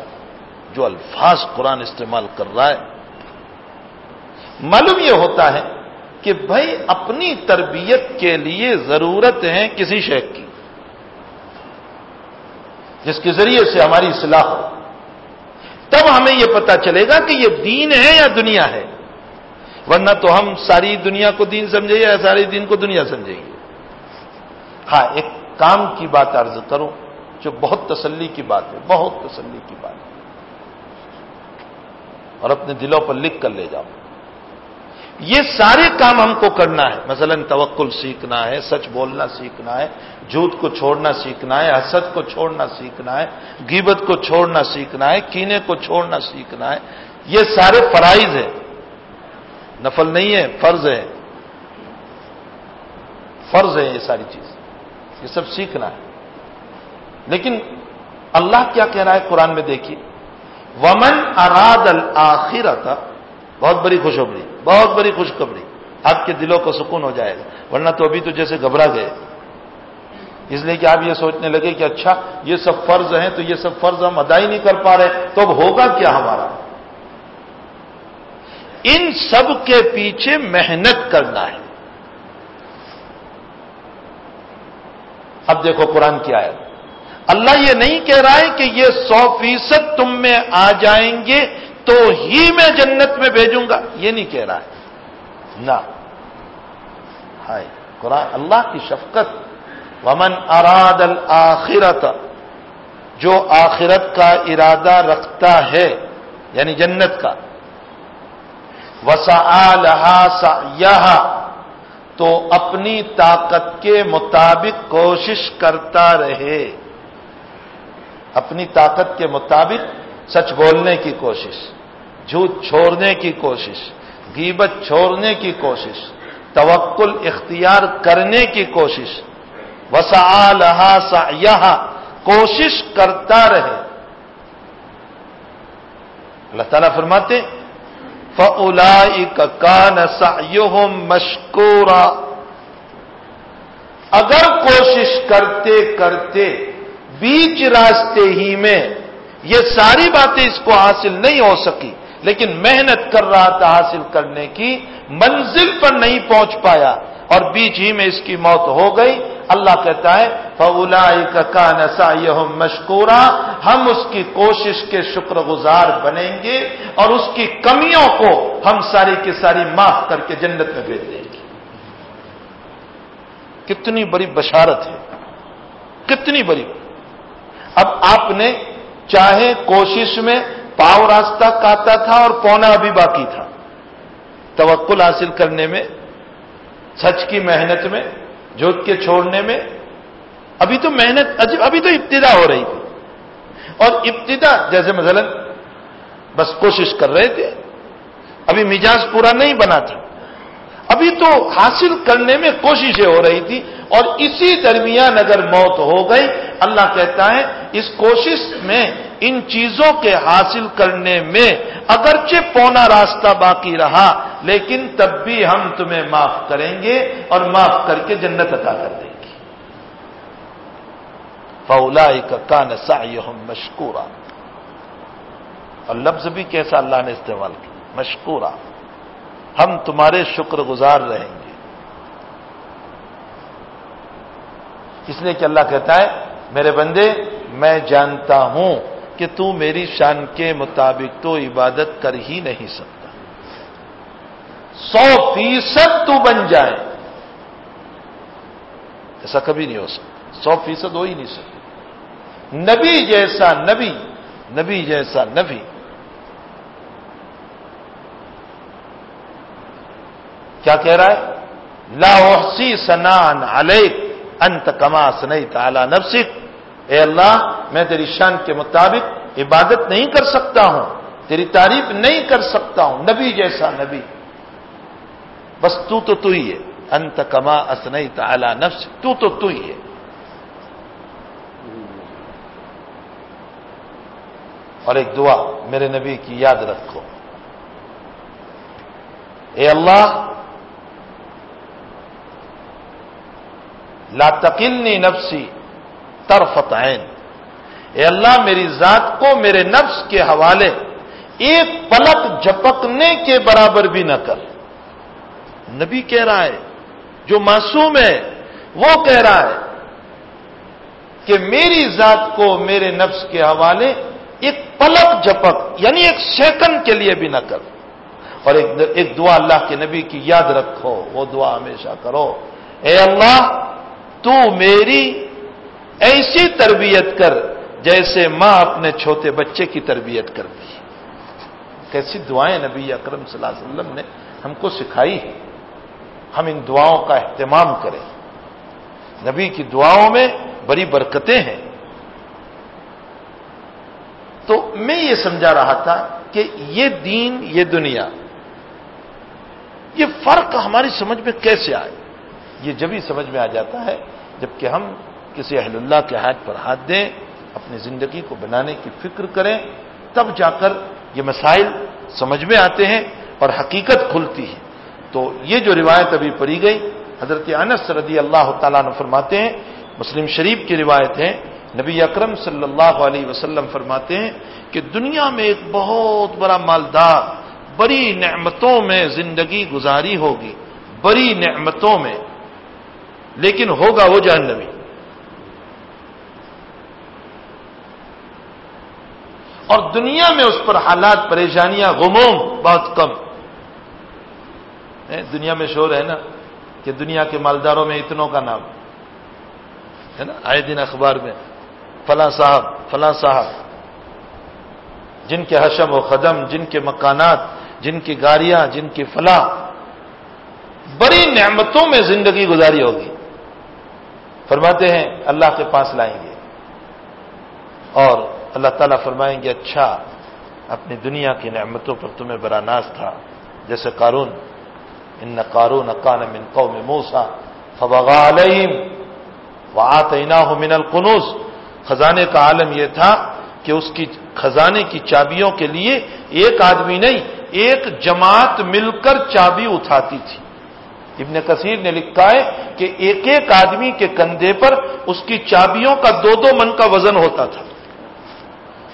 جو الفاظ قرآن استعمال کر رہا ہے۔ معلوم یہ ہوتا ہے کہ بھائی اپنی تربیت کے لیے ضرورت ہے کسی شیخ کی۔ جس کے ذریعے سے ہماری اصلاح ہو۔ تب ہمیں یہ پتا چلے گا کہ یہ دین ہے یا دنیا ہے۔ ورنہ تو ہم ساری دنیا کو دین سمجھیں یا ساری دین کو دنیا سمجھیں گے۔ ہاں ایک کام کی بات عرض کروں جو بہت تسلی کی بات ہے، بہت تسلی کی بات ہے۔ اور اپنے دلوں پر لکھ کر لے جاؤ۔ یہ سارے کام ہم کو کرنا ہے۔ مثلا توکل سیکھنا ہے، سچ بولنا سیکھنا ہے، جھوٹ کو چھوڑنا سیکھنا ہے، حسد کو چھوڑنا سیکھنا ہے گیبت کو چھوڑنا سیکھنا ہے، کینے کو چھوڑنا سیکھنا ہے۔ یہ سارے فرائض ہیں۔ نفل نہیں ہے، فرض ہے۔ فرض ہے یہ ساری چیز۔ یہ سب سیکھنا ہے۔ لیکن اللہ کیا کہہ رہا ہے قرآن میں دیکھیے۔ ومن اراد الآخرت بہت بڑی خوشخبری بہت بڑی خوشخبری آپ کے دلوں کو سکون ہو جائے گا۔ ورنہ تو ابھی تو جیسے گھبرا گئے۔ اس لیے کہ آپ یہ سوچنے لگے کہ اچھا یہ سب فرض ہیں تو یہ سب فرض ہم ادا ہی نہیں کر پا رہے، تو اب ہوگا کیا ہمارا؟ ان سب کے پیچھے محنت کرنا ہے۔ اب دیکھو قرآن کیا ہے اللہ یہ نہیں کہہ رہا ہے کہ یہ سو فیصد تم میں آ جائیں گے تو ہی میں جنت میں بھیجوں گا۔ یہ نہیں کہہ رہا ہے۔ نہ۔ ہائے، قرآن اللہ کی شفقت۔ ومن اراد الآخرت جو آخرت کا ارادہ رکھتا ہے یعنی جنت کا۔ وسا لہا تو اپنی طاقت کے مطابق کوشش کرتا رہے۔ اپنی طاقت کے مطابق سچ بولنے کی کوشش۔ جھوٹ چھوڑنے کی کوشش گیبت چھوڑنے کی کوشش، توکل اختیار کرنے کی کوشش۔ وسا لہا سا کوشش کرتا رہے۔ اللہ تعالیٰ فرماتے فلا کا نسا مشکورا۔ اگر کوشش کرتے کرتے بیچ راستے ہی میں یہ ساری باتیں اس کو حاصل نہیں ہو سکی لیکن محنت کر رہا تھا حاصل کرنے کی، منزل پر نہیں پہنچ پایا۔ اور بیچ ہی میں اس کی موت ہو گئی۔ اللہ کہتا ہے فولا کا نسا یہ مشکورہ ہم اس کی کوشش کے شکر گزار بنیں گے اور اس کی کمیوں کو ہم ساری کی ساری معاف کر کے جنت میں بھیج دیں گے۔ کتنی بڑی بشارت ہے۔ کتنی بڑی۔ اب آپ نے چاہے کوشش میں پاؤ راستہ کاتا تھا اور پونا ابھی باقی تھا۔ توکل حاصل کرنے میں، سچ کی محنت میں، جھوٹ کے چھوڑنے میں، ابھی تو محنت ابھی تو ابتدا ہو رہی تھی۔ اور ابتدا، جیسے مثلا بس کوشش کر رہے تھے، ابھی مزاج پورا نہیں بنا تھا۔ ابھی تو حاصل کرنے میں کوششیں ہو رہی تھی اور اسی درمیان اگر موت ہو گئی، اللہ کہتا ہے اس کوشش میں ان چیزوں کے حاصل کرنے میں اگرچہ پونا راستہ باقی رہا، لیکن تب بھی ہم تمہیں معاف کریں گے اور معاف کر کے جنت عطا کر دیں گے۔ فولا کا کان مشکورا اور لفظ بھی کیسا اللہ نے استعمال کیا؟ مشکورا ہم تمہارے شکر گزار رہیں گے۔ اس لیے کہ اللہ کہتا ہے، میرے بندے میں جانتا ہوں کہ تو میری شان کے مطابق تو عبادت کر ہی نہیں سکتا۔ سو فیصد تو بن جائے۔ ایسا کبھی نہیں ہو سکتا۔ سو فیصد ہو ہی نہیں سکتا۔ نبی جیسا نبی نبی جیسا نبی۔ کیا کہہ رہا ہے؟ لا وحسی سنان علیک، انت کما سنئی تعالی نفسک۔ اے اللہ، میں تیری شان کے مطابق عبادت نہیں کر سکتا ہوں، تیری تعریف نہیں کر سکتا ہوں، نبی جیسا نبی۔ بس تو تو تو ہی ہے۔ انت کما اسنئی تعالی نفس تو تو تو ہی ہے۔ اور ایک دعا، میرے نبی کی یاد رکھو۔ اے اللہ، لا تقلنی نفسی طرفت عین۔ اے اللہ، میری ذات کو میرے نفس کے حوالے ایک پلک جھپکنے کے برابر بھی نہ کر۔ نبی کہہ رہا ہے، جو معصوم ہے، وہ کہہ رہا ہے کہ میری ذات کو میرے نفس کے حوالے ایک پلک جھپک یعنی ایک سیکنڈ کے لیے بھی نہ کر۔ اور ایک دعا اللہ کے نبی کی یاد رکھو، وہ دعا ہمیشہ کرو۔ اے اللہ، تو میری ایسی تربیت کر جیسے ماں اپنے چھوٹے بچے کی تربیت کرتی ہے۔ کیسی دعائیں نبی اکرم صلی اللہ علیہ وسلم نے ہم کو سکھائی ہے ہم ان دعاؤں کا اہتمام کریں۔ نبی کی دعاؤں میں بڑی برکتیں ہیں۔ تو میں یہ سمجھا رہا تھا کہ یہ دین، یہ دنیا، یہ فرق ہماری سمجھ میں کیسے آئے؟ یہ جبھی سمجھ میں آ جاتا ہے جبکہ ہم کسی اہل اللہ کے ہاتھ پر ہاتھ دیں، اپنی زندگی کو بنانے کی فکر کریں، تب جا کر یہ مسائل سمجھ میں آتے ہیں اور حقیقت کھلتی ہے۔ تو یہ جو روایت ابھی پڑی گئی، حضرت انس رضی اللہ تعالیٰ نے فرماتے ہیں، مسلم شریف کی روایت ہے، نبی اکرم صلی اللہ علیہ وسلم فرماتے ہیں کہ دنیا میں ایک بہت بڑا مالدار بڑی نعمتوں میں زندگی گزاری ہوگی، بڑی نعمتوں میں، لیکن ہوگا وہ جہنمی۔ اور دنیا میں اس پر حالات پریشانیاں، غموم، بہت کم۔ دنیا میں شور ہے نا کہ دنیا کے مالداروں میں اتنوں کا نام۔ ہے نا؟ آئے دن اخبار میں، فلاں صاحب فلاں صاحب۔ جن کے حشم و قدم جن کے مکانات، جن کی گاڑیاں، جن کی فلاں بڑی نعمتوں میں زندگی گزاری ہوگی۔ فرماتے ہیں، اللہ کے پاس لائیں گے۔ اور اللہ تعالیٰ فرمائیں گے اچھا اپنی دنیا کی نعمتوں پر تمہیں برا ناز تھا۔ جیسے قارون، ان قارون کان من قوم موسا فبغا علیہم وآتیناہ من القنوز۔ خزانے کا عالم یہ تھا کہ اس کی خزانے کی چابیوں کے لیے ایک آدمی نہیں، ایک جماعت مل کر چابی اٹھاتی تھی۔ ابن کثیر نے لکھا ہے کہ ایک ایک آدمی کے کندھے پر اس کی چابیوں کا دو دو من کا وزن ہوتا تھا۔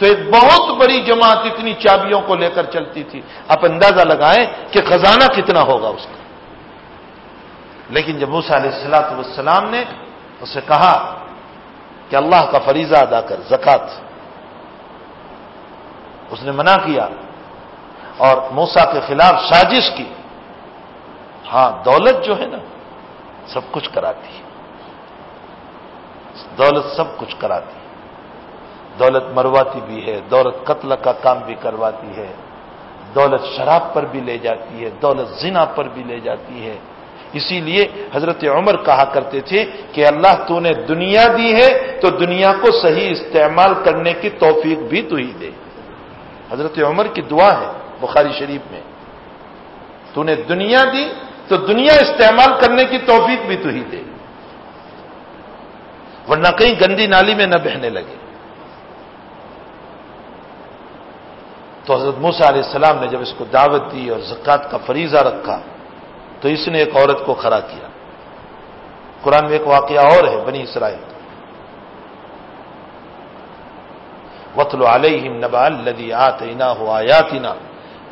تو ایک بہت بڑی جماعت اتنی چابیوں کو لے کر چلتی تھی۔ آپ اندازہ لگائیں کہ خزانہ کتنا ہوگا اس کا۔ لیکن جب موسا علیہ السلاط والسلام نے اسے کہا کہ اللہ کا فریضہ ادا کر زکات اس نے منع کیا اور موسا کے خلاف سازش کی۔ ہاں دولت جو ہے نا، سب کچھ کراتی ہے۔ دولت سب کچھ کراتی ہے۔ دولت مرواتی بھی ہے، دولت قتل کا کام بھی کرواتی ہے، دولت شراب پر بھی لے جاتی ہے، دولت زنا پر بھی لے جاتی ہے۔ اسی لیے حضرت عمر کہا کرتے تھے کہ اللہ تو نے دنیا دی ہے تو دنیا کو صحیح استعمال کرنے کی توفیق بھی تو ہی دے۔ حضرت عمر کی دعا ہے بخاری شریف میں۔ تو نے دنیا دی تو دنیا استعمال کرنے کی توفیق بھی تو ہی دے۔ ورنہ کہیں گندی نالی میں نہ بہنے لگے۔ تو حضرت موسا علیہ السلام نے جب اس کو دعوت دی اور زکات کا فریضہ رکھا، تو اس نے ایک عورت کو کھڑا کیا۔ قرآن میں ایک واقعہ اور ہے، بنی اسرائیل۔ وطل علیہم نبا الدی آتینا ہو آیاتنا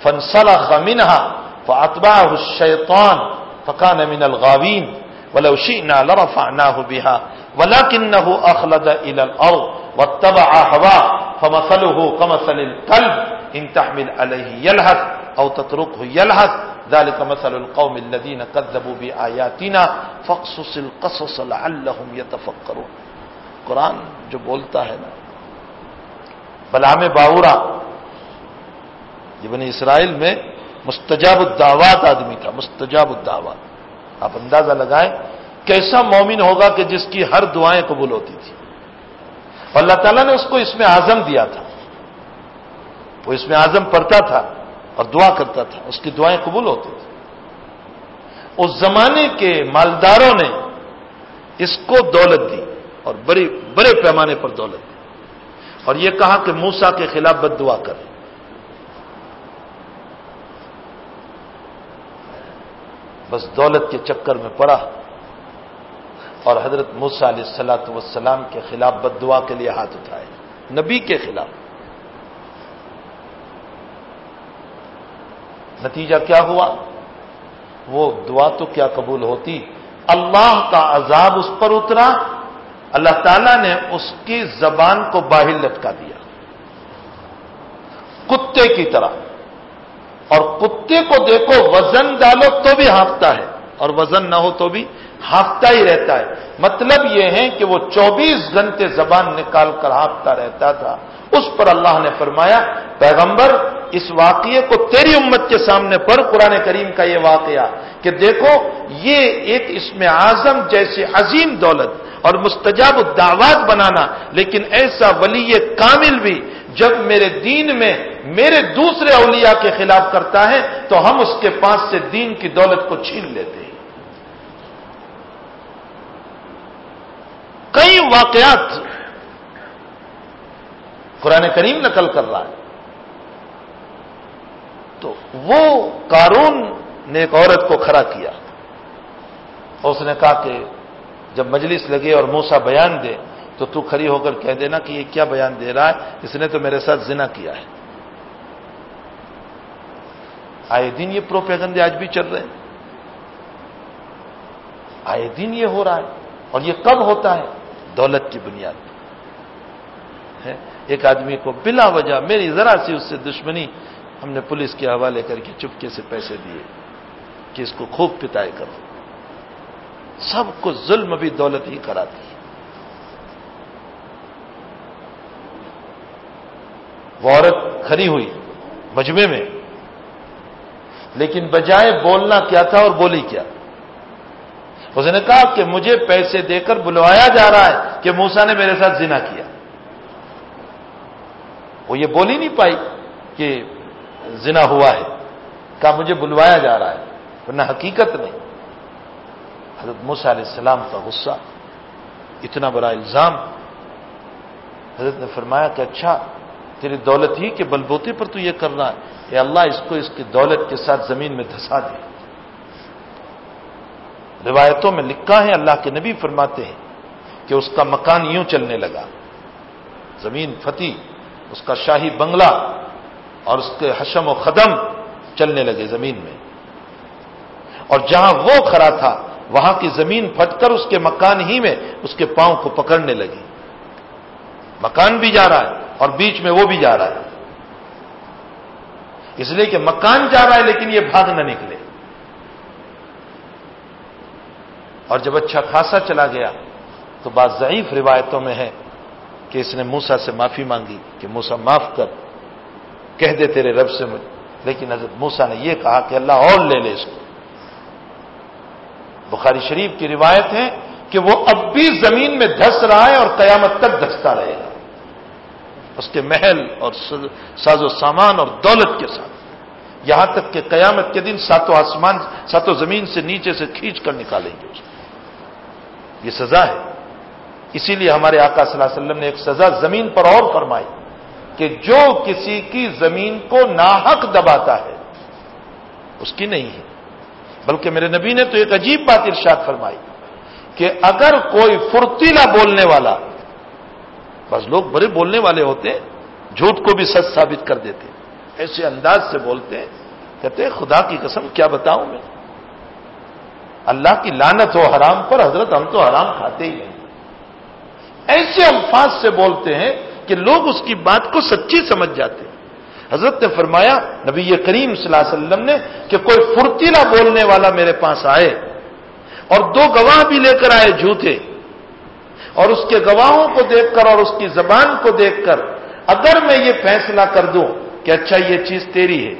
فنسلخ منها فاتبعه الشیطان فکان من الغاوین ولو شئنا لرفعناه بها ولكنه اخلد الى الارض واتبع هواه فمثله كمثل الكلب ان تحمل عليه يلهث او تتركه يلهث ذلك مثل القوم الذين كذبوا بآياتنا فاقصص القصص لعلهم يتفكرون قرآن جو بولتا ہے نا بلام باورا. یہ بنی اسرائیل میں مستجاب الدعوات آدمی تھا، مستجاب الدعوات. آپ اندازہ لگائیں کیسا مومن ہوگا کہ جس کی ہر دعائیں قبول ہوتی تھی. اور اللہ تعالیٰ نے اس کو اس میں آزم دیا تھا. وہ اس میں آزم پڑھتا تھا اور دعا کرتا تھا، اس کی دعائیں قبول ہوتی تھی اس زمانے کے مالداروں نے اس کو دولت دی اور بڑی، بڑے پیمانے پر دولت دی۔ اور یہ کہا کہ موسا کے خلاف بد دعا کر۔ بس دولت کے چکر میں پڑا اور حضرت موسا علیہ السلاۃ وسلام کے خلاف بد دعا کے لیے ہاتھ اٹھائے۔ نبی کے خلاف۔ نتیجہ کیا ہوا؟ وہ دعا تو کیا قبول ہوتی؟ اللہ کا عذاب اس پر اترا، اللہ تعالیٰ نے اس کی زبان کو باہر لٹکا دیا۔ کتے کی طرح۔ اور کتے کو دیکھو، وزن ڈالو تو بھی ہانپتا ہے، اور وزن نہ ہو تو بھی ہانپتا ہی رہتا ہے۔ مطلب یہ ہے کہ وہ چوبیس گھنٹے زبان نکال کر ہانپتا رہتا تھا۔ اس پر اللہ نے فرمایا، پیغمبر، اس واقعے کو تیری امت کے سامنے پر قرآن کریم کا یہ واقعہ کہ دیکھو، یہ ایک اس میں اعظم جیسے عظیم دولت اور مستجاب الدعوات بنانا، لیکن ایسا ولی کامل بھی جب میرے دین میں میرے دوسرے اولیاء کے خلاف کرتا ہے، تو ہم اس کے پاس سے دین کی دولت کو چھین لیتے ہیں۔ کئی واقعات قرآن کریم نقل کر رہا ہے۔ تو وہ قارون نے ایک عورت کو کھڑا کیا۔ اور اس نے کہا کہ جب مجلس لگے اور موسا بیان دے، تو تو کھڑی ہو کر کہہ دینا کہ یہ کیا بیان دے رہا ہے، اس نے تو میرے ساتھ زنا کیا ہے۔ آئے دن یہ پروپیگندے آج بھی چل رہے ہیں۔ آئے دن یہ ہو رہا ہے۔ اور یہ کب ہوتا ہے؟ دولت کی بنیاد ایک آدمی کو بلا وجہ، میری ذرا سی اس سے دشمنی، ہم نے پولیس کے حوالے کر کے چپکے سے پیسے دیے کہ اس کو خوب پتائی کرو۔ سب کو ظلم بھی دولت ہی کراتی وہ عورت کھڑی ہوئی مجمے میں، لیکن بجائے بولنا کیا تھا اور بولی کیا؟ اس نے کہا کہ مجھے پیسے دے کر بلوایا جا رہا ہے کہ موسا نے میرے ساتھ زنا کیا۔ وہ یہ بول ہی نہیں پائی کہ زنا ہوا ہے۔ کہا مجھے بلوایا جا رہا ہے۔ ورنہ حقیقت نہیں۔ حضرت موسا علیہ السلام کا غصہ اتنا بڑا الزام۔ حضرت نے فرمایا کہ اچھا تیری دولت ہی کہ بلبوتے پر تو یہ کر رہا ہے۔ اے اللہ، اس کو اس کی دولت کے ساتھ زمین میں دھسا دے۔ روایتوں میں لکھا ہے، اللہ کے نبی فرماتے ہیں کہ اس کا مکان یوں چلنے لگا۔ زمین فتح، اس کا شاہی بنگلہ اور اس کے حشم و خدم چلنے لگے زمین میں۔ اور جہاں وہ کھڑا تھا، وہاں کی زمین پھٹ کر اس کے مکان ہی میں اس کے پاؤں کو پکڑنے لگی۔ مکان بھی جا رہا ہے اور بیچ میں وہ بھی جا رہا ہے۔ اس لیے کہ مکان جا رہا ہے لیکن یہ بھاگ نہ نکلے۔ اور جب اچھا خاصا چلا گیا تو بات ضعیف روایتوں میں ہے کہ اس نے موسا سے معافی مانگی کہ موسا معاف کر، کہہ دے تیرے رب سے مجھے لیکن حضرت موسا نے یہ کہا کہ اللہ اور لے لے اس کو۔ بخاری شریف کی روایت ہے کہ وہ اب بھی زمین میں دھس رہا ہے اور قیامت تک دھستا رہے گا۔ اس کے محل اور ساز و سامان اور دولت کے ساتھ۔ یہاں تک کہ قیامت کے دن ساتوں آسمان، ساتوں زمین سے نیچے سے کھینچ کر نکالیں گے اس کو۔ یہ سزا ہے۔ اسی لیے ہمارے آقا صلی اللہ علیہ وسلم نے ایک سزا زمین پر اور فرمائی کہ جو کسی کی زمین کو ناحق دباتا ہے، اس کی نہیں ہے۔ بلکہ میرے نبی نے تو ایک عجیب بات ارشاد فرمائی کہ اگر کوئی فرتیلا بولنے والا بس لوگ بڑے بولنے والے ہوتے، جھوٹ کو بھی سچ ثابت کر دیتے، ایسے انداز سے بولتے ہیں کہتے، خدا کی قسم کیا بتاؤں میں؟ اللہ کی لانت ہو حرام پر، حضرت ہم تو حرام کھاتے ہی نہیں ایسے الفاظ سے بولتے ہیں کہ لوگ اس کی بات کو سچی سمجھ جاتے ہیں۔ حضرت نے فرمایا، نبی کریم صلی اللہ علیہ وسلم نے، کہ کوئی فرتیلا بولنے والا میرے پاس آئے اور دو گواہ بھی لے کر آئے جھوٹے۔ اور اس کے گواہوں کو دیکھ کر اور اس کی زبان کو دیکھ کر اگر میں یہ فیصلہ کر دوں کہ اچھا یہ چیز تیری ہے۔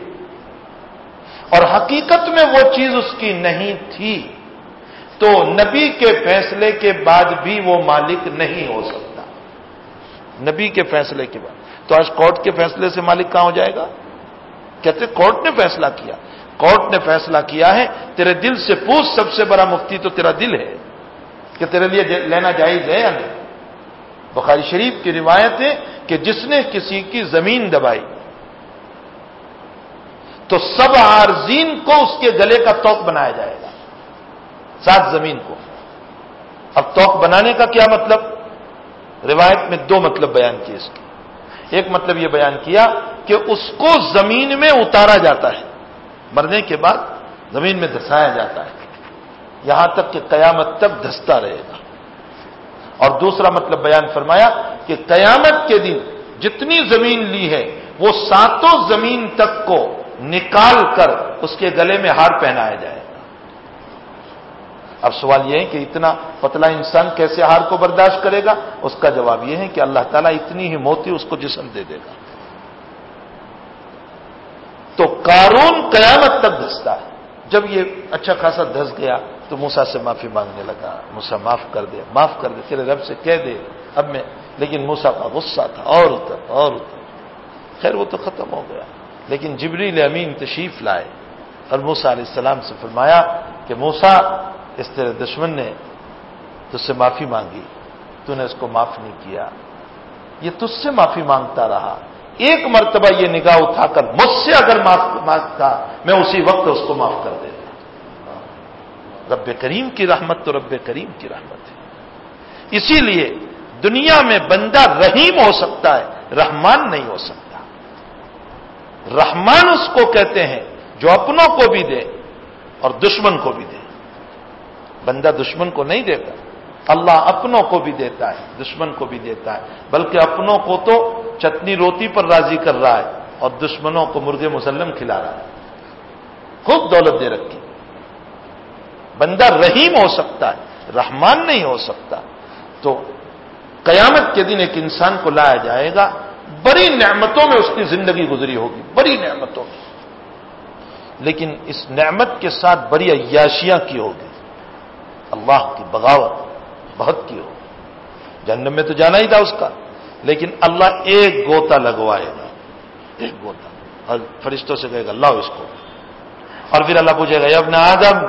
اور حقیقت میں وہ چیز اس کی نہیں تھی۔ تو نبی کے فیصلے کے بعد بھی وہ مالک نہیں ہو سکتا۔ نبی کے فیصلے کے بعد۔ تو آج کورٹ کے فیصلے سے مالک کہاں ہو جائے گا؟ کہتے کورٹ نے فیصلہ کیا۔ کورٹ نے فیصلہ کیا ہے، تیرے دل سے پوچھ سب سے بڑا مفتی تو تیرا دل ہے۔ کہ تیرے لیے لینا جائز ہے یا نہیں؟ بخاری شریف کی روایت ہے کہ جس نے کسی کی زمین دبائی، تو سب عارضین کو اس کے گلے کا توق بنایا جائے گا۔ سات زمین کو۔ اب توق بنانے کا کیا مطلب؟ روایت میں دو مطلب بیان کیے اس کے ایک مطلب یہ بیان کیا کہ اس کو زمین میں اتارا جاتا ہے۔ مرنے کے بعد زمین میں دھسایا جاتا ہے۔ یہاں تک کہ قیامت تک دھستا رہے گا۔ اور دوسرا مطلب بیان فرمایا کہ قیامت کے دن جتنی زمین لی ہے، وہ ساتوں زمین تک کو نکال کر اس کے گلے میں ہار پہنایا جائے۔ اب سوال یہ ہے کہ اتنا پتلا انسان کیسے ہار کو برداشت کرے گا؟ اس کا جواب یہ ہے کہ اللہ تعالیٰ اتنی ہی موتی اس کو جسم دے دے گا۔ تو قارون قیامت تک دھستا ہے۔ جب یہ اچھا خاصا دھس گیا تو موسا سے معافی مانگنے لگا۔ موسا معاف کر دے، معاف کر دے، تیرے رب سے کہہ دے۔ اب میں، لیکن موسا کا غصہ تھا، اور اتر اور اتر۔ خیر، وہ تو ختم ہو گیا۔ لیکن جبریل امین تشریف لائے اور موسا علیہ السلام سے فرمایا کہ موسا اس تیرے دشمن نے تج سے معافی مانگی، تو نے اس کو معاف نہیں کیا۔ یہ تج سے معافی مانگتا رہا۔ ایک مرتبہ یہ نگاہ اٹھا کر، مجھ سے اگر معاف مانگتا، میں اسی وقت اس کو معاف کر دیتا۔ رب کریم کی رحمت تو رب کریم کی رحمت ہے۔ اسی لیے دنیا میں بندہ رحیم ہو سکتا ہے، رحمان نہیں ہو سکتا۔ رحمان اس کو کہتے ہیں جو اپنوں کو بھی دے اور دشمن کو بھی دے۔ بندہ دشمن کو نہیں دیتا۔ اللہ اپنوں کو بھی دیتا ہے، دشمن کو بھی دیتا ہے۔ بلکہ اپنوں کو تو چتنی روٹی پر راضی کر رہا ہے اور دشمنوں کو مرغے مسلم کھلا رہا ہے۔ خوب دولت دے رکھی۔ بندہ رحیم ہو سکتا ہے، رحمان نہیں ہو سکتا۔ تو قیامت کے دن ایک انسان کو لایا جائے گا۔ بڑی نعمتوں میں اس کی زندگی گزری ہوگی، بڑی نعمتوں میں۔ لیکن اس نعمت کے ساتھ بڑی عیاشیاں کی ہوگی۔ اللہ کی بغاوت بہت کی ہو۔ جنم میں تو جانا ہی تھا اس کا، لیکن اللہ ایک گوتا لگوائے گا۔ ایک گوتا۔ اور فرشتوں سے کہے گا اللہ اس کو۔ اور پھر اللہ پوچھے گا ابن آدم؟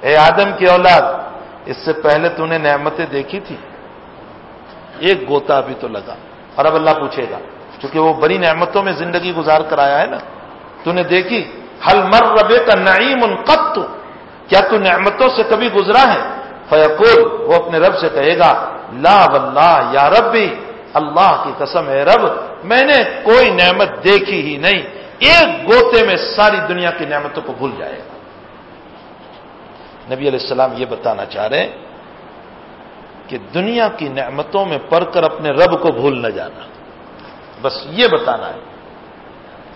اے آدم کی اولاد، اس سے پہلے تو نے نعمتیں دیکھی تھی۔ ایک گوتا ابھی تو لگا۔ اور اب اللہ پوچھے گا کیونکہ وہ بڑی نعمتوں میں زندگی گزار کر آیا ہے نا، تو نے دیکھی، ہل مر ربے کا نعیم ان کیا تو نعمتوں سے کبھی گزرا ہے؟ فیقول، وہ اپنے رب سے کہے گا، لا واللہ، یا ربی، اللہ کی قسم ہے رب، میں نے کوئی نعمت دیکھی ہی نہیں۔ ایک گوتے میں ساری دنیا کی نعمتوں کو بھول جائے۔ گا نبی علیہ السلام یہ بتانا چاہ رہے ہیں کہ دنیا کی نعمتوں میں پڑھ کر اپنے رب کو بھول نہ جانا۔ بس یہ بتانا ہے۔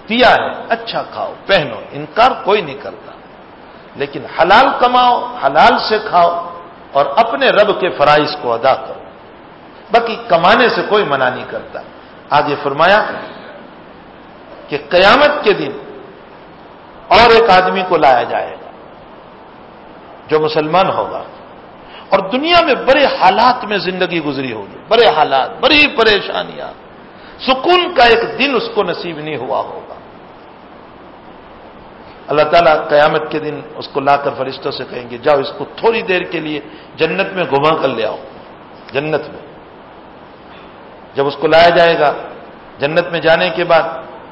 پیا ہے اچھا کھاؤ، پہنو، انکار کوئی نہیں کرتا۔ لیکن حلال کماؤ، حلال سے کھاؤ اور اپنے رب کے فرائض کو ادا کرو۔ باقی کمانے سے کوئی منع نہیں کرتا۔ آگے فرمایا کہ قیامت کے دن اور ایک آدمی کو لایا جائے گا جو مسلمان ہوگا اور دنیا میں بڑے حالات میں زندگی گزری ہوگی۔ بڑے حالات، بڑی پریشانیاں۔ سکون کا ایک دن اس کو نصیب نہیں ہوا ہوگا۔ اللہ تعالیٰ قیامت کے دن اس کو لا کر فرشتوں سے کہیں گے، جاؤ اس کو تھوڑی دیر کے لیے جنت میں گھما کر لے آؤ۔ جنت میں۔ جب اس کو لایا جائے گا جنت میں جانے کے بعد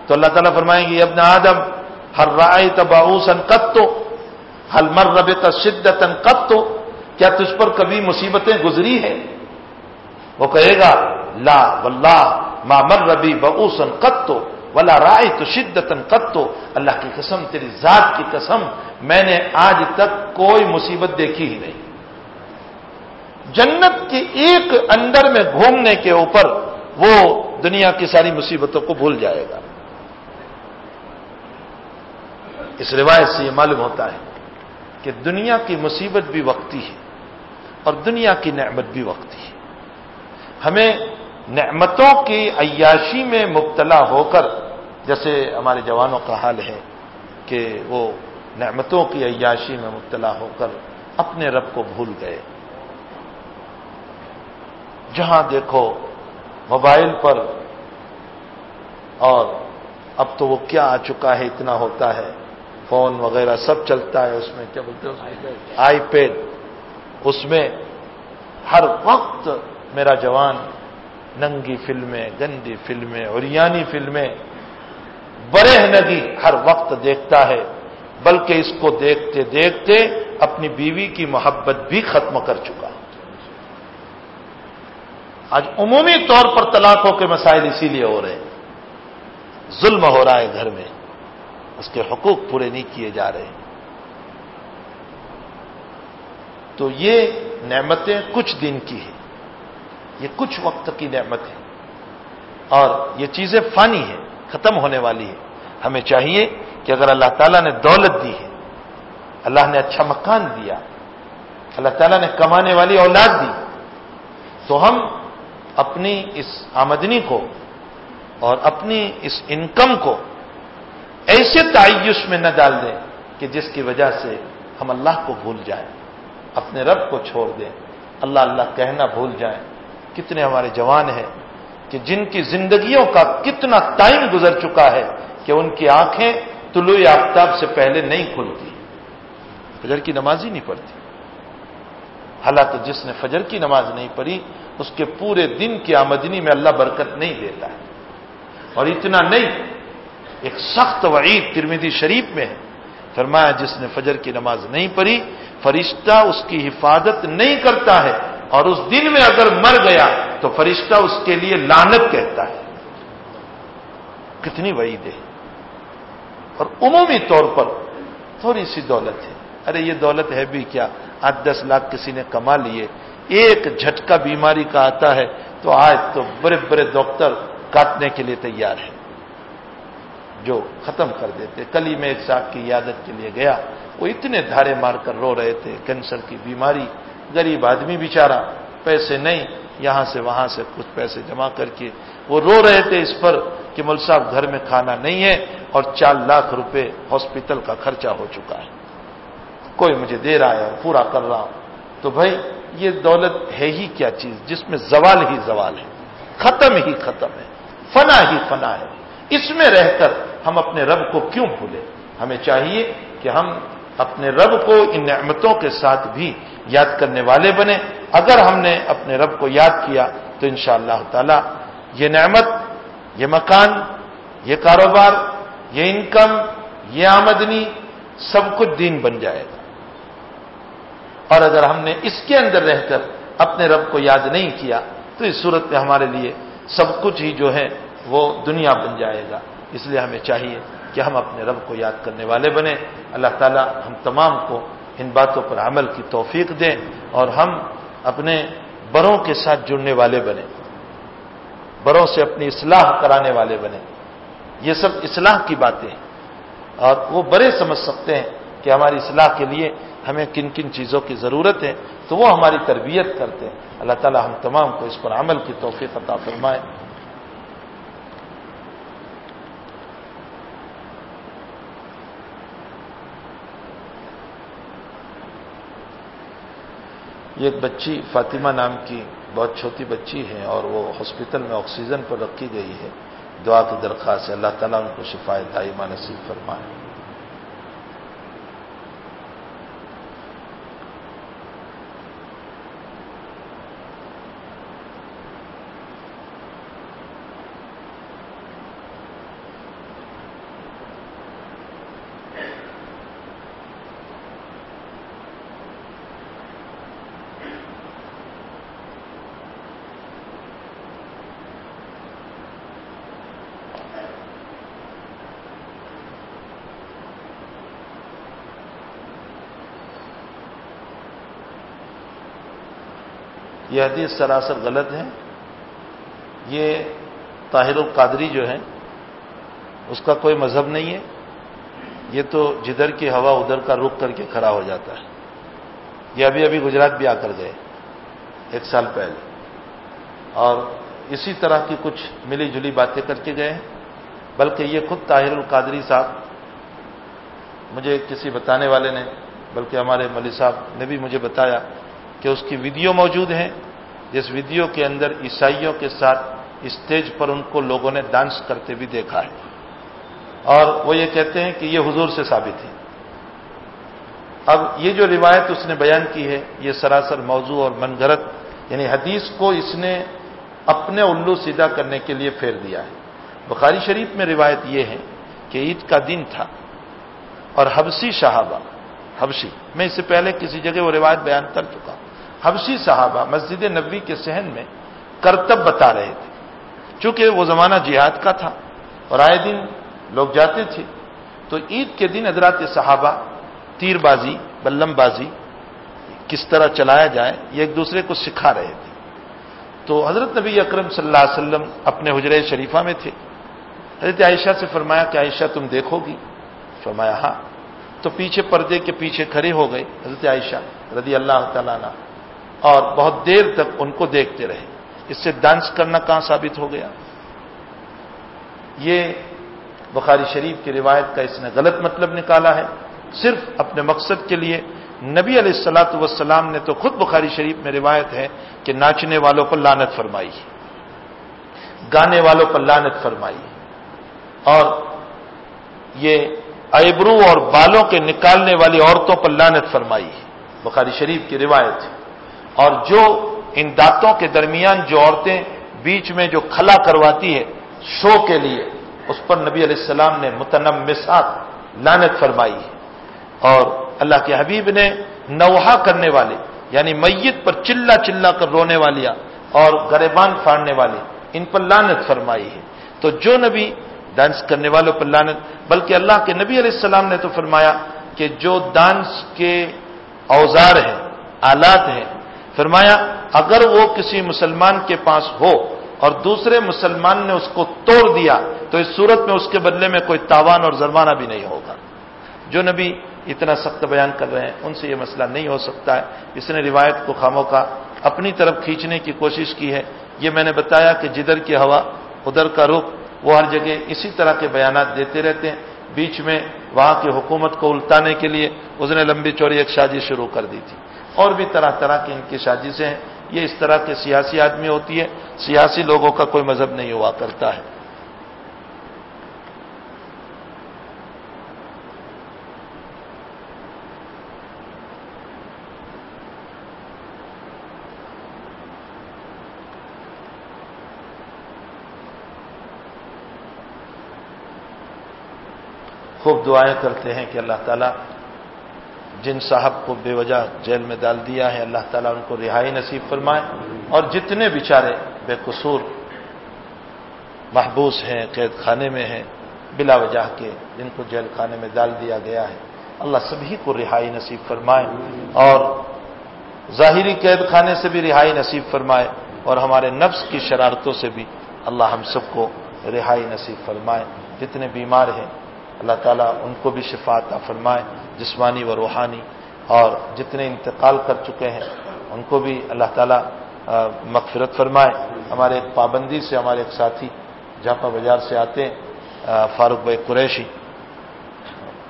تو اللہ تعالیٰ فرمائیں گے ابن آدم، ہر رائے تباؤسن قط تو ہل مر رب شدتن قط تو کیا تجھ پر کبھی مصیبتیں گزری ہیں؟ وہ کہے گا، لا، واللہ، ما مر ربی بؤسن قط تو ولا رائے تو شدتن قط۔ اللہ کی قسم، تیری ذات کی قسم، میں نے آج تک کوئی مصیبت دیکھی ہی نہیں۔ جنت کے ایک اندر میں گھومنے کے اوپر وہ دنیا کی ساری مصیبتوں کو بھول جائے گا۔ اس روایت سے یہ معلوم ہوتا ہے کہ دنیا کی مصیبت بھی وقتی ہے اور دنیا کی نعمت بھی وقتی ہے۔ ہمیں نعمتوں کی عیاشی میں مبتلا ہو کر، جیسے ہمارے جوانوں کا حال ہے کہ وہ نعمتوں کی عیاشی میں مبتلا ہو کر اپنے رب کو بھول گئے۔ جہاں دیکھو، موبائل پر، اور اب تو وہ کیا آ چکا ہے، اتنا ہوتا ہے۔ فون وغیرہ سب چلتا ہے، اس میں کیا بولتے ہیں آئی پیڈ اس میں ہر وقت میرا جوان ننگی فلمیں، گندی فلمیں اور فلمیں برہ نگی ہر وقت دیکھتا ہے، بلکہ اس کو دیکھتے دیکھتے اپنی بیوی کی محبت بھی ختم کر چکا۔ آج عمومی طور پر طلاقوں کے مسائل اسی لیے ہو رہے ہیں۔ ظلم ہو رہا ہے گھر میں، اس کے حقوق پورے نہیں کیے جا رہے۔ تو یہ نعمتیں کچھ دن کی ہیں۔ یہ کچھ وقت کی نعمت ہے۔ اور یہ چیزیں فانی ہیں، ختم ہونے والی ہے ہمیں چاہیے کہ اگر اللہ تعالیٰ نے دولت دی ہے، اللہ نے اچھا مکان دیا، اللہ تعالیٰ نے کمانے والی اولاد دی، تو ہم اپنی اس آمدنی کو اور اپنی اس انکم کو ایسے تعیش میں نہ ڈال دیں کہ جس کی وجہ سے ہم اللہ کو بھول جائیں، اپنے رب کو چھوڑ دیں۔ اللہ اللہ کہنا بھول جائیں۔ کتنے ہمارے جوان ہیں کہ جن کی زندگیوں کا کتنا ٹائم گزر چکا ہے کہ ان کی آنکھیں طلوع آفتاب سے پہلے نہیں کھلتی۔ فجر کی نماز ہی نہیں پڑتی حالانکہ جس نے فجر کی نماز نہیں پڑھی، اس کے پورے دن کی آمدنی میں اللہ برکت نہیں دیتا ہے۔ اور اتنا نہیں، ایک سخت وعید ترمیدی شریف میں ہے۔ فرمایا، جس نے فجر کی نماز نہیں پڑھی، فرشتہ اس کی حفاظت نہیں کرتا ہے اور اس دن میں اگر مر گیا تو فرشتہ اس کے لیے لانت کہتا ہے۔ کتنی وعید ہے۔ اور عمومی طور پر تھوڑی سی دولت ہے۔ ارے یہ دولت ہے بھی کیا؟ آٹھ دس لاکھ کسی نے کما لیے۔ ایک جھٹکا بیماری کا آتا ہے تو آج تو بڑے بڑے ڈاکٹر کاٹنے کے لیے تیار ہے جو ختم کر دیتے۔ کل ہی میں ایک صاحب کی عادت کے لیے گیا۔ وہ اتنے دھارے مار کر رو رہے تھے۔ کینسر کی بیماری۔ غریب آدمی بیچارہ، پیسے نہیں، یہاں سے وہاں سے کچھ پیسے جمع کر کے وہ رو رہے تھے اس پر کہ مل صاحب گھر میں کھانا نہیں ہے اور چار لاکھ روپے ہاسپٹل کا خرچہ ہو چکا ہے۔ کوئی مجھے دے رہا ہے پورا کر رہا ہوں۔ تو بھائی، یہ دولت ہے ہی کیا چیز؟ جس میں زوال ہی زوال ہے۔ ختم ہی ختم ہے۔ فنا ہی فنا ہے۔ اس میں رہ کر ہم اپنے رب کو کیوں بھولے ہمیں چاہیے کہ ہم اپنے رب کو ان نعمتوں کے ساتھ بھی یاد کرنے والے بنے۔ اگر ہم نے اپنے رب کو یاد کیا تو ان شاء اللہ تعالی یہ نعمت، یہ مکان، یہ کاروبار، یہ انکم، یہ آمدنی سب کچھ دین بن جائے گا۔ اور اگر ہم نے اس کے اندر رہ کر اپنے رب کو یاد نہیں کیا تو اس صورت میں ہمارے لیے سب کچھ ہی جو ہے وہ دنیا بن جائے گا۔ اس لیے ہمیں چاہیے کہ ہم اپنے رب کو یاد کرنے والے بنے اللہ تعالیٰ ہم تمام کو ان باتوں پر عمل کی توفیق دیں اور ہم اپنے بڑوں کے ساتھ جڑنے والے بنے بڑوں سے اپنی اصلاح کرانے والے بنے یہ سب اصلاح کی باتیں ہیں۔ اور وہ بڑے سمجھ سکتے ہیں کہ ہماری اصلاح کے لیے ہمیں کن کن چیزوں کی ضرورت ہے، تو وہ ہماری تربیت کرتے ہیں۔ اللہ تعالی ہم تمام کو اس پر عمل کی توفیق عطا فرمائے۔ یہ ایک بچی فاطمہ نام کی بہت چھوٹی بچی ہے اور وہ ہاسپٹل میں آکسیجن پر رکھی گئی ہے، دعا کی درخواست ہے، اللہ تعالیٰ ان کو شفایت دائمہ نصیب فرمائے۔ یہ حدیث سراسر غلط ہے یہ طاہر القادری جو ہے اس کا کوئی مذہب نہیں ہے۔ یہ تو جدھر کی ہوا، ادھر کا رک کر کے کھڑا ہو جاتا ہے۔ یہ ابھی ابھی گجرات بھی آ کر گئے، ایک سال پہلے۔ اور اسی طرح کی کچھ ملی جلی باتیں کر کے گئے ہیں۔ بلکہ یہ خود طاہر القادری صاحب، مجھے کسی بتانے والے نے، بلکہ ہمارے ملی صاحب نے بھی مجھے بتایا کہ اس کی ویڈیو موجود ہیں، جس ویڈیو کے اندر عیسائیوں کے ساتھ اسٹیج پر ان کو لوگوں نے ڈانس کرتے بھی دیکھا ہے۔ اور وہ یہ کہتے ہیں کہ یہ حضور سے ثابت ہے۔ اب یہ جو روایت اس نے بیان کی ہے، یہ سراسر موضوع اور من گھرت یعنی حدیث کو اس نے اپنے الو سیدھا کرنے کے لیے پھیر دیا ہے۔ بخاری شریف میں روایت یہ ہے کہ عید کا دن تھا اور حبسی صحابہ، حبشی، میں اس سے پہلے کسی جگہ وہ روایت بیان کر چکا ہوں۔ حبشی صحابہ مسجد نبوی کے سہن میں کرتب بتا رہے تھے۔ چونکہ وہ زمانہ جہاد کا تھا اور آئے دن لوگ جاتے تھے۔ تو عید کے دن حضرات صحابہ تیر بازی بلم بازی کس طرح چلایا جائے، یہ ایک دوسرے کو سکھا رہے تھے۔ تو حضرت نبی اکرم صلی اللہ علیہ وسلم اپنے حجر شریفہ میں تھے۔ حضرت عائشہ سے فرمایا کہ عائشہ تم دیکھو گی؟ فرمایا ہاں۔ تو پیچھے پردے کے پیچھے کھڑے ہو گئے حضرت عائشہ رضی اللہ تعالیٰ عنہ۔ اور بہت دیر تک ان کو دیکھتے رہے۔ اس سے ڈانس کرنا کہاں ثابت ہو گیا؟ یہ بخاری شریف کی روایت کا اس نے غلط مطلب نکالا ہے۔ صرف اپنے مقصد کے لیے۔ نبی علیہ السلاۃ والسلام نے تو خود بخاری شریف میں روایت ہے کہ ناچنے والوں پر لانت فرمائی۔ گانے والوں پر لانت فرمائی۔ اور یہ ایبرو اور بالوں کے نکالنے والی عورتوں پر لانت فرمائی۔ بخاری شریف کی روایت ہے۔ اور جو ان دانتوں کے درمیان جو عورتیں بیچ میں جو کھلا کرواتی ہے شو کے لیے، اس پر نبی علیہ السلام نے متنم مسات لانت فرمائی ہے۔ اور اللہ کے حبیب نے نوحا کرنے والے یعنی میت پر چلا چلا کر رونے والیا اور گریبان پھاڑنے والے، ان پر لانت فرمائی ہے۔ تو جو نبی ڈانس کرنے والوں پر لانت بلکہ اللہ کے نبی علیہ السلام نے تو فرمایا کہ جو ڈانس کے اوزار ہیں، آلات ہیں فرمایا، اگر وہ کسی مسلمان کے پاس ہو اور دوسرے مسلمان نے اس کو توڑ دیا، تو اس صورت میں اس کے بدلے میں کوئی تاوان اور زرمانہ بھی نہیں ہوگا۔ جو نبی اتنا سخت بیان کر رہے ہیں، ان سے یہ مسئلہ نہیں ہو سکتا ہے۔ اس نے روایت کو خاموں کا اپنی طرف کھینچنے کی کوشش کی ہے۔ یہ میں نے بتایا کہ جدھر کی ہوا، ادھر کا رخ، وہ ہر جگہ اسی طرح کے بیانات دیتے رہتے ہیں۔ بیچ میں وہاں کی حکومت کو الٹانے کے لیے اس نے لمبی چوری ایک سازش شروع کر دی تھی۔ اور بھی طرح طرح کی ان کی سازشیں ہیں۔ یہ اس طرح کے سیاسی آدمی ہوتی ہے، سیاسی لوگوں کا کوئی مذہب نہیں ہوا کرتا ہے۔ خوب دعائیں کرتے ہیں کہ اللہ تعالیٰ جن صاحب کو بے وجہ جیل میں ڈال دیا ہے، اللہ تعالیٰ ان کو رہائی نصیب فرمائے۔ اور جتنے بیچارے بے قصور محبوس ہیں، قید خانے میں ہیں، بلا وجہ کے جن کو جیل خانے میں ڈال دیا گیا ہے، اللہ سبھی کو رہائی نصیب فرمائے۔ اور ظاہری قید خانے سے بھی رہائی نصیب فرمائے۔ اور ہمارے نفس کی شرارتوں سے بھی اللہ ہم سب کو رہائی نصیب فرمائے۔ جتنے بیمار ہیں، اللہ تعالیٰ ان کو بھی عطا فرمائے۔ جسمانی و روحانی اور جتنے انتقال کر چکے ہیں، ان کو بھی اللہ تعالیٰ مغفرت فرمائے۔ ہمارے ایک پابندی سے، ہمارے ایک ساتھی جاپا بازار سے آتے ہیں فاروق بھائی قریشی۔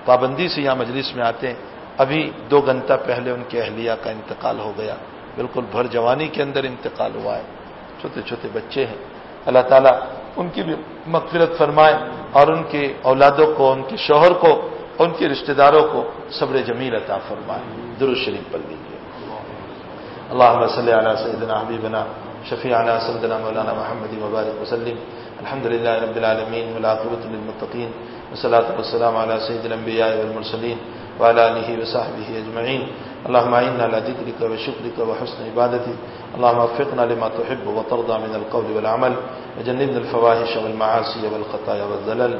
پابندی سے یہاں مجلس میں آتے ہیں۔ ابھی دو گھنٹہ پہلے ان کے اہلیہ کا انتقال ہو گیا۔ بالکل بھر جوانی کے اندر انتقال ہوا ہے۔ چھوٹے چھوٹے بچے ہیں۔ اللہ تعالیٰ ان کی بھی مغفرت فرمائے اور ان کے اولادوں کو، ان کے شوہر کو ان کے رشتہ داروں کو صبر جمیل عطا فرمائے۔ درو شریف پڑھ لیجیے اللہ صلی علیہ سیدنا، حبیبنا، شفیعنا سیدنا مولانا محمد مبارک وسلم الحمد للہ رب العالمین ملاقبۃ المطقین وصلاۃ والسلام علی سید الانبیاء والمرسلین وعلى آله وصحبه اجمعین۔ اللهم اعنا على ذكرك وشكرك وحسن عبادتك اللهم وفقنا لما تحب وترضى من القول والعمل۔ وجنبنا الفواحش والمعاصي والخطايا والذلل۔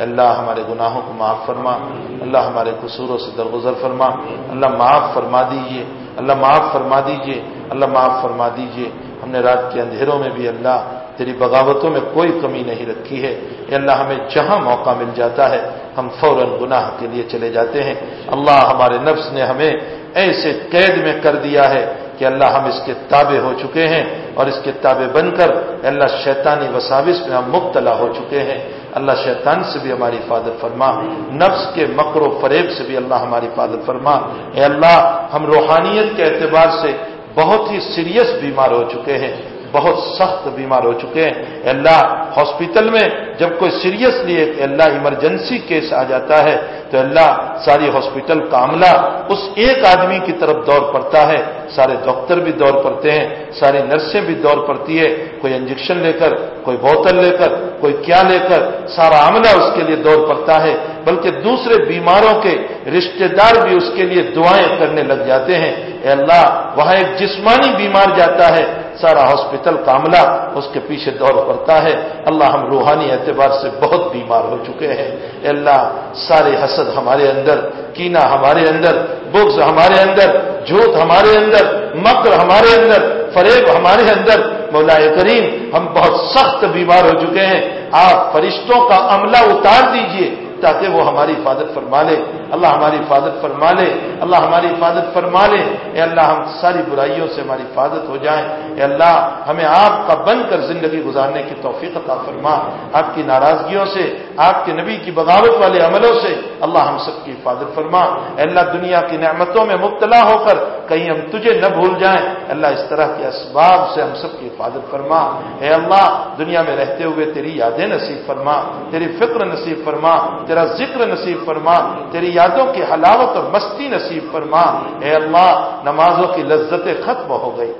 اللہ ہمارے گناہوں کو معاف فرما، اللہ ہمارے قصوروں سے درگزر فرما۔ اللہ معاف فرما دیجیے، اللہ معاف فرما دیجیے، اللہ معاف فرما دیجیے۔ ہم نے رات کے اندھیروں میں بھی اللہ تیری بغاوتوں میں کوئی کمی نہیں رکھی ہے۔ یہ اللہ، ہمیں جہاں موقع مل جاتا ہے، ہم فوراً گناہ کے لیے چلے جاتے ہیں۔ اللہ ہمارے نفس نے ہمیں ایسے قید میں کر دیا ہے کہ اللہ ہم اس کے تابع ہو چکے ہیں اور اس کے تابع بن کر اللہ، شیطانی وساوس میں ہم مبتلا ہو چکے ہیں۔ اللہ شیطان سے بھی ہماری حفاظت فرما، نفس کے مکر و فریب سے بھی اللہ ہماری حفاظت فرما۔ اے اللہ، ہم روحانیت کے اعتبار سے بہت ہی سیریس بیمار ہو چکے ہیں۔ بہت سخت بیمار ہو چکے ہیں۔ اللہ، ہاسپٹل میں جب کوئی سیریسلی ایک اللہ ایمرجنسی کیس آ جاتا ہے۔ تو اللہ، ساری ہاسپٹل کا عملہ اس ایک آدمی کی طرف دور پڑتا ہے۔ سارے ڈاکٹر بھی دور پڑتے ہیں ساری نرسیں بھی دور پڑتی ہے کوئی انجیکشن لے کر، کوئی بوتل لے کر، کوئی کیا لے کر، سارا عملہ اس کے لیے دور پڑتا ہے۔ بلکہ دوسرے بیماروں کے رشتہ دار بھی اس کے لیے دعائیں کرنے لگ جاتے ہیں۔ اے اللہ، وہاں ایک جسمانی بیمار جاتا ہے۔ سارا ہاسپٹل کا عملہ اس کے پیچھے دور پڑتا ہے۔ اللہ ہم روحانی اعتبار سے بہت بیمار ہو چکے ہیں۔ اے اللہ سارے حسد ہمارے اندر کینا ہمارے اندر، بغض ہمارے اندر، جھوٹ ہمارے اندر، مکر ہمارے اندر، فریب ہمارے اندر۔ مولا کریم، ہم بہت سخت بیمار ہو چکے ہیں۔ آپ فرشتوں کا عملہ اتار دیجیے۔ تاکہ وہ ہماری حفاظت فرما لے۔ اللہ ہماری حفاظت فرما لے۔ اللہ ہماری حفاظت فرما لے۔ اے اللہ، ہم ساری برائیوں سے ہماری حفاظت ہو جائیں۔ اے اللہ، ہمیں آپ کا بن کر زندگی گزارنے کی توفیق عطا فرما۔ آپ کی ناراضگیوں سے، آپ کے نبی کی بغاوت والے عملوں سے اللہ ہم سب کی حفاظت فرما۔ اے اللہ، دنیا کی نعمتوں میں مبتلا ہو کر کہیں ہم تجھے نہ بھول جائیں۔ اللہ اس طرح کے اسباب سے ہم سب کی حفاظت فرما۔ اے اللہ، دنیا میں رہتے ہوئے تیری یادیں نصیب فرما۔ تیری فکر نصیب فرما۔ تیرا ذکر نصیب فرما۔ تیری یادوں کی حلاوت اور مستی نصیب فرما۔ اے اللہ، نمازوں کی لذتیں ختم ہو گئی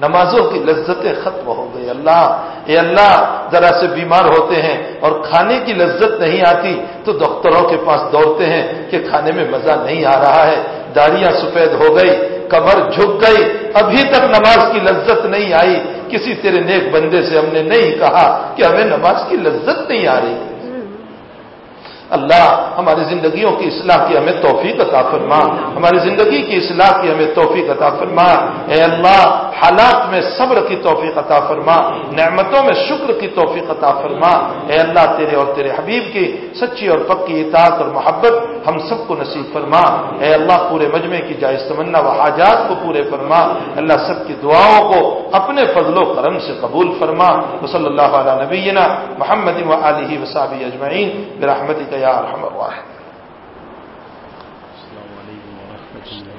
نمازوں کی لذتیں ختم ہو گئی اللہ، اے اللہ، ذرا سے بیمار ہوتے ہیں اور کھانے کی لذت نہیں آتی تو ڈاکٹروں کے پاس دوڑتے ہیں کہ کھانے میں مزہ نہیں آ رہا ہے۔ داڑیاں سفید ہو گئی، کمر جھک گئی، ابھی تک نماز کی لذت نہیں آئی۔ کسی تیرے نیک بندے سے ہم نے نہیں کہا کہ ہمیں نماز کی لذت نہیں آ رہی۔ اللہ ہماری زندگیوں کی اصلاح کی ہمیں توفیق عطا فرما۔ ہماری زندگی کی اصلاح کی ہمیں توفیق عطا فرما۔ اے اللہ، حالات میں صبر کی توفیق عطا فرما۔ نعمتوں میں شکر کی توفیق عطا فرما۔ اے اللہ، تیرے اور تیرے حبیب کی سچی اور پکی اطاعت اور محبت ہم سب کو نصیب فرما۔ اے اللہ، پورے مجمع کی جائز تمنا و حاجات کو پورے فرما۔ اللہ، سب کی دعاؤں کو اپنے فضل و کرم سے قبول فرما۔ وصلی اللہ علیہ نبینا محمد و علیہ وصابی اجمعین۔ برحمتک يا أرحم الراحمين. السلام عليكم ورحمة الله.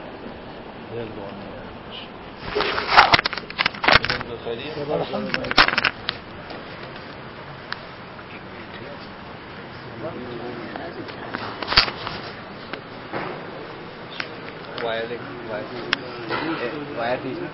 وعليكم وعليكم وعليكم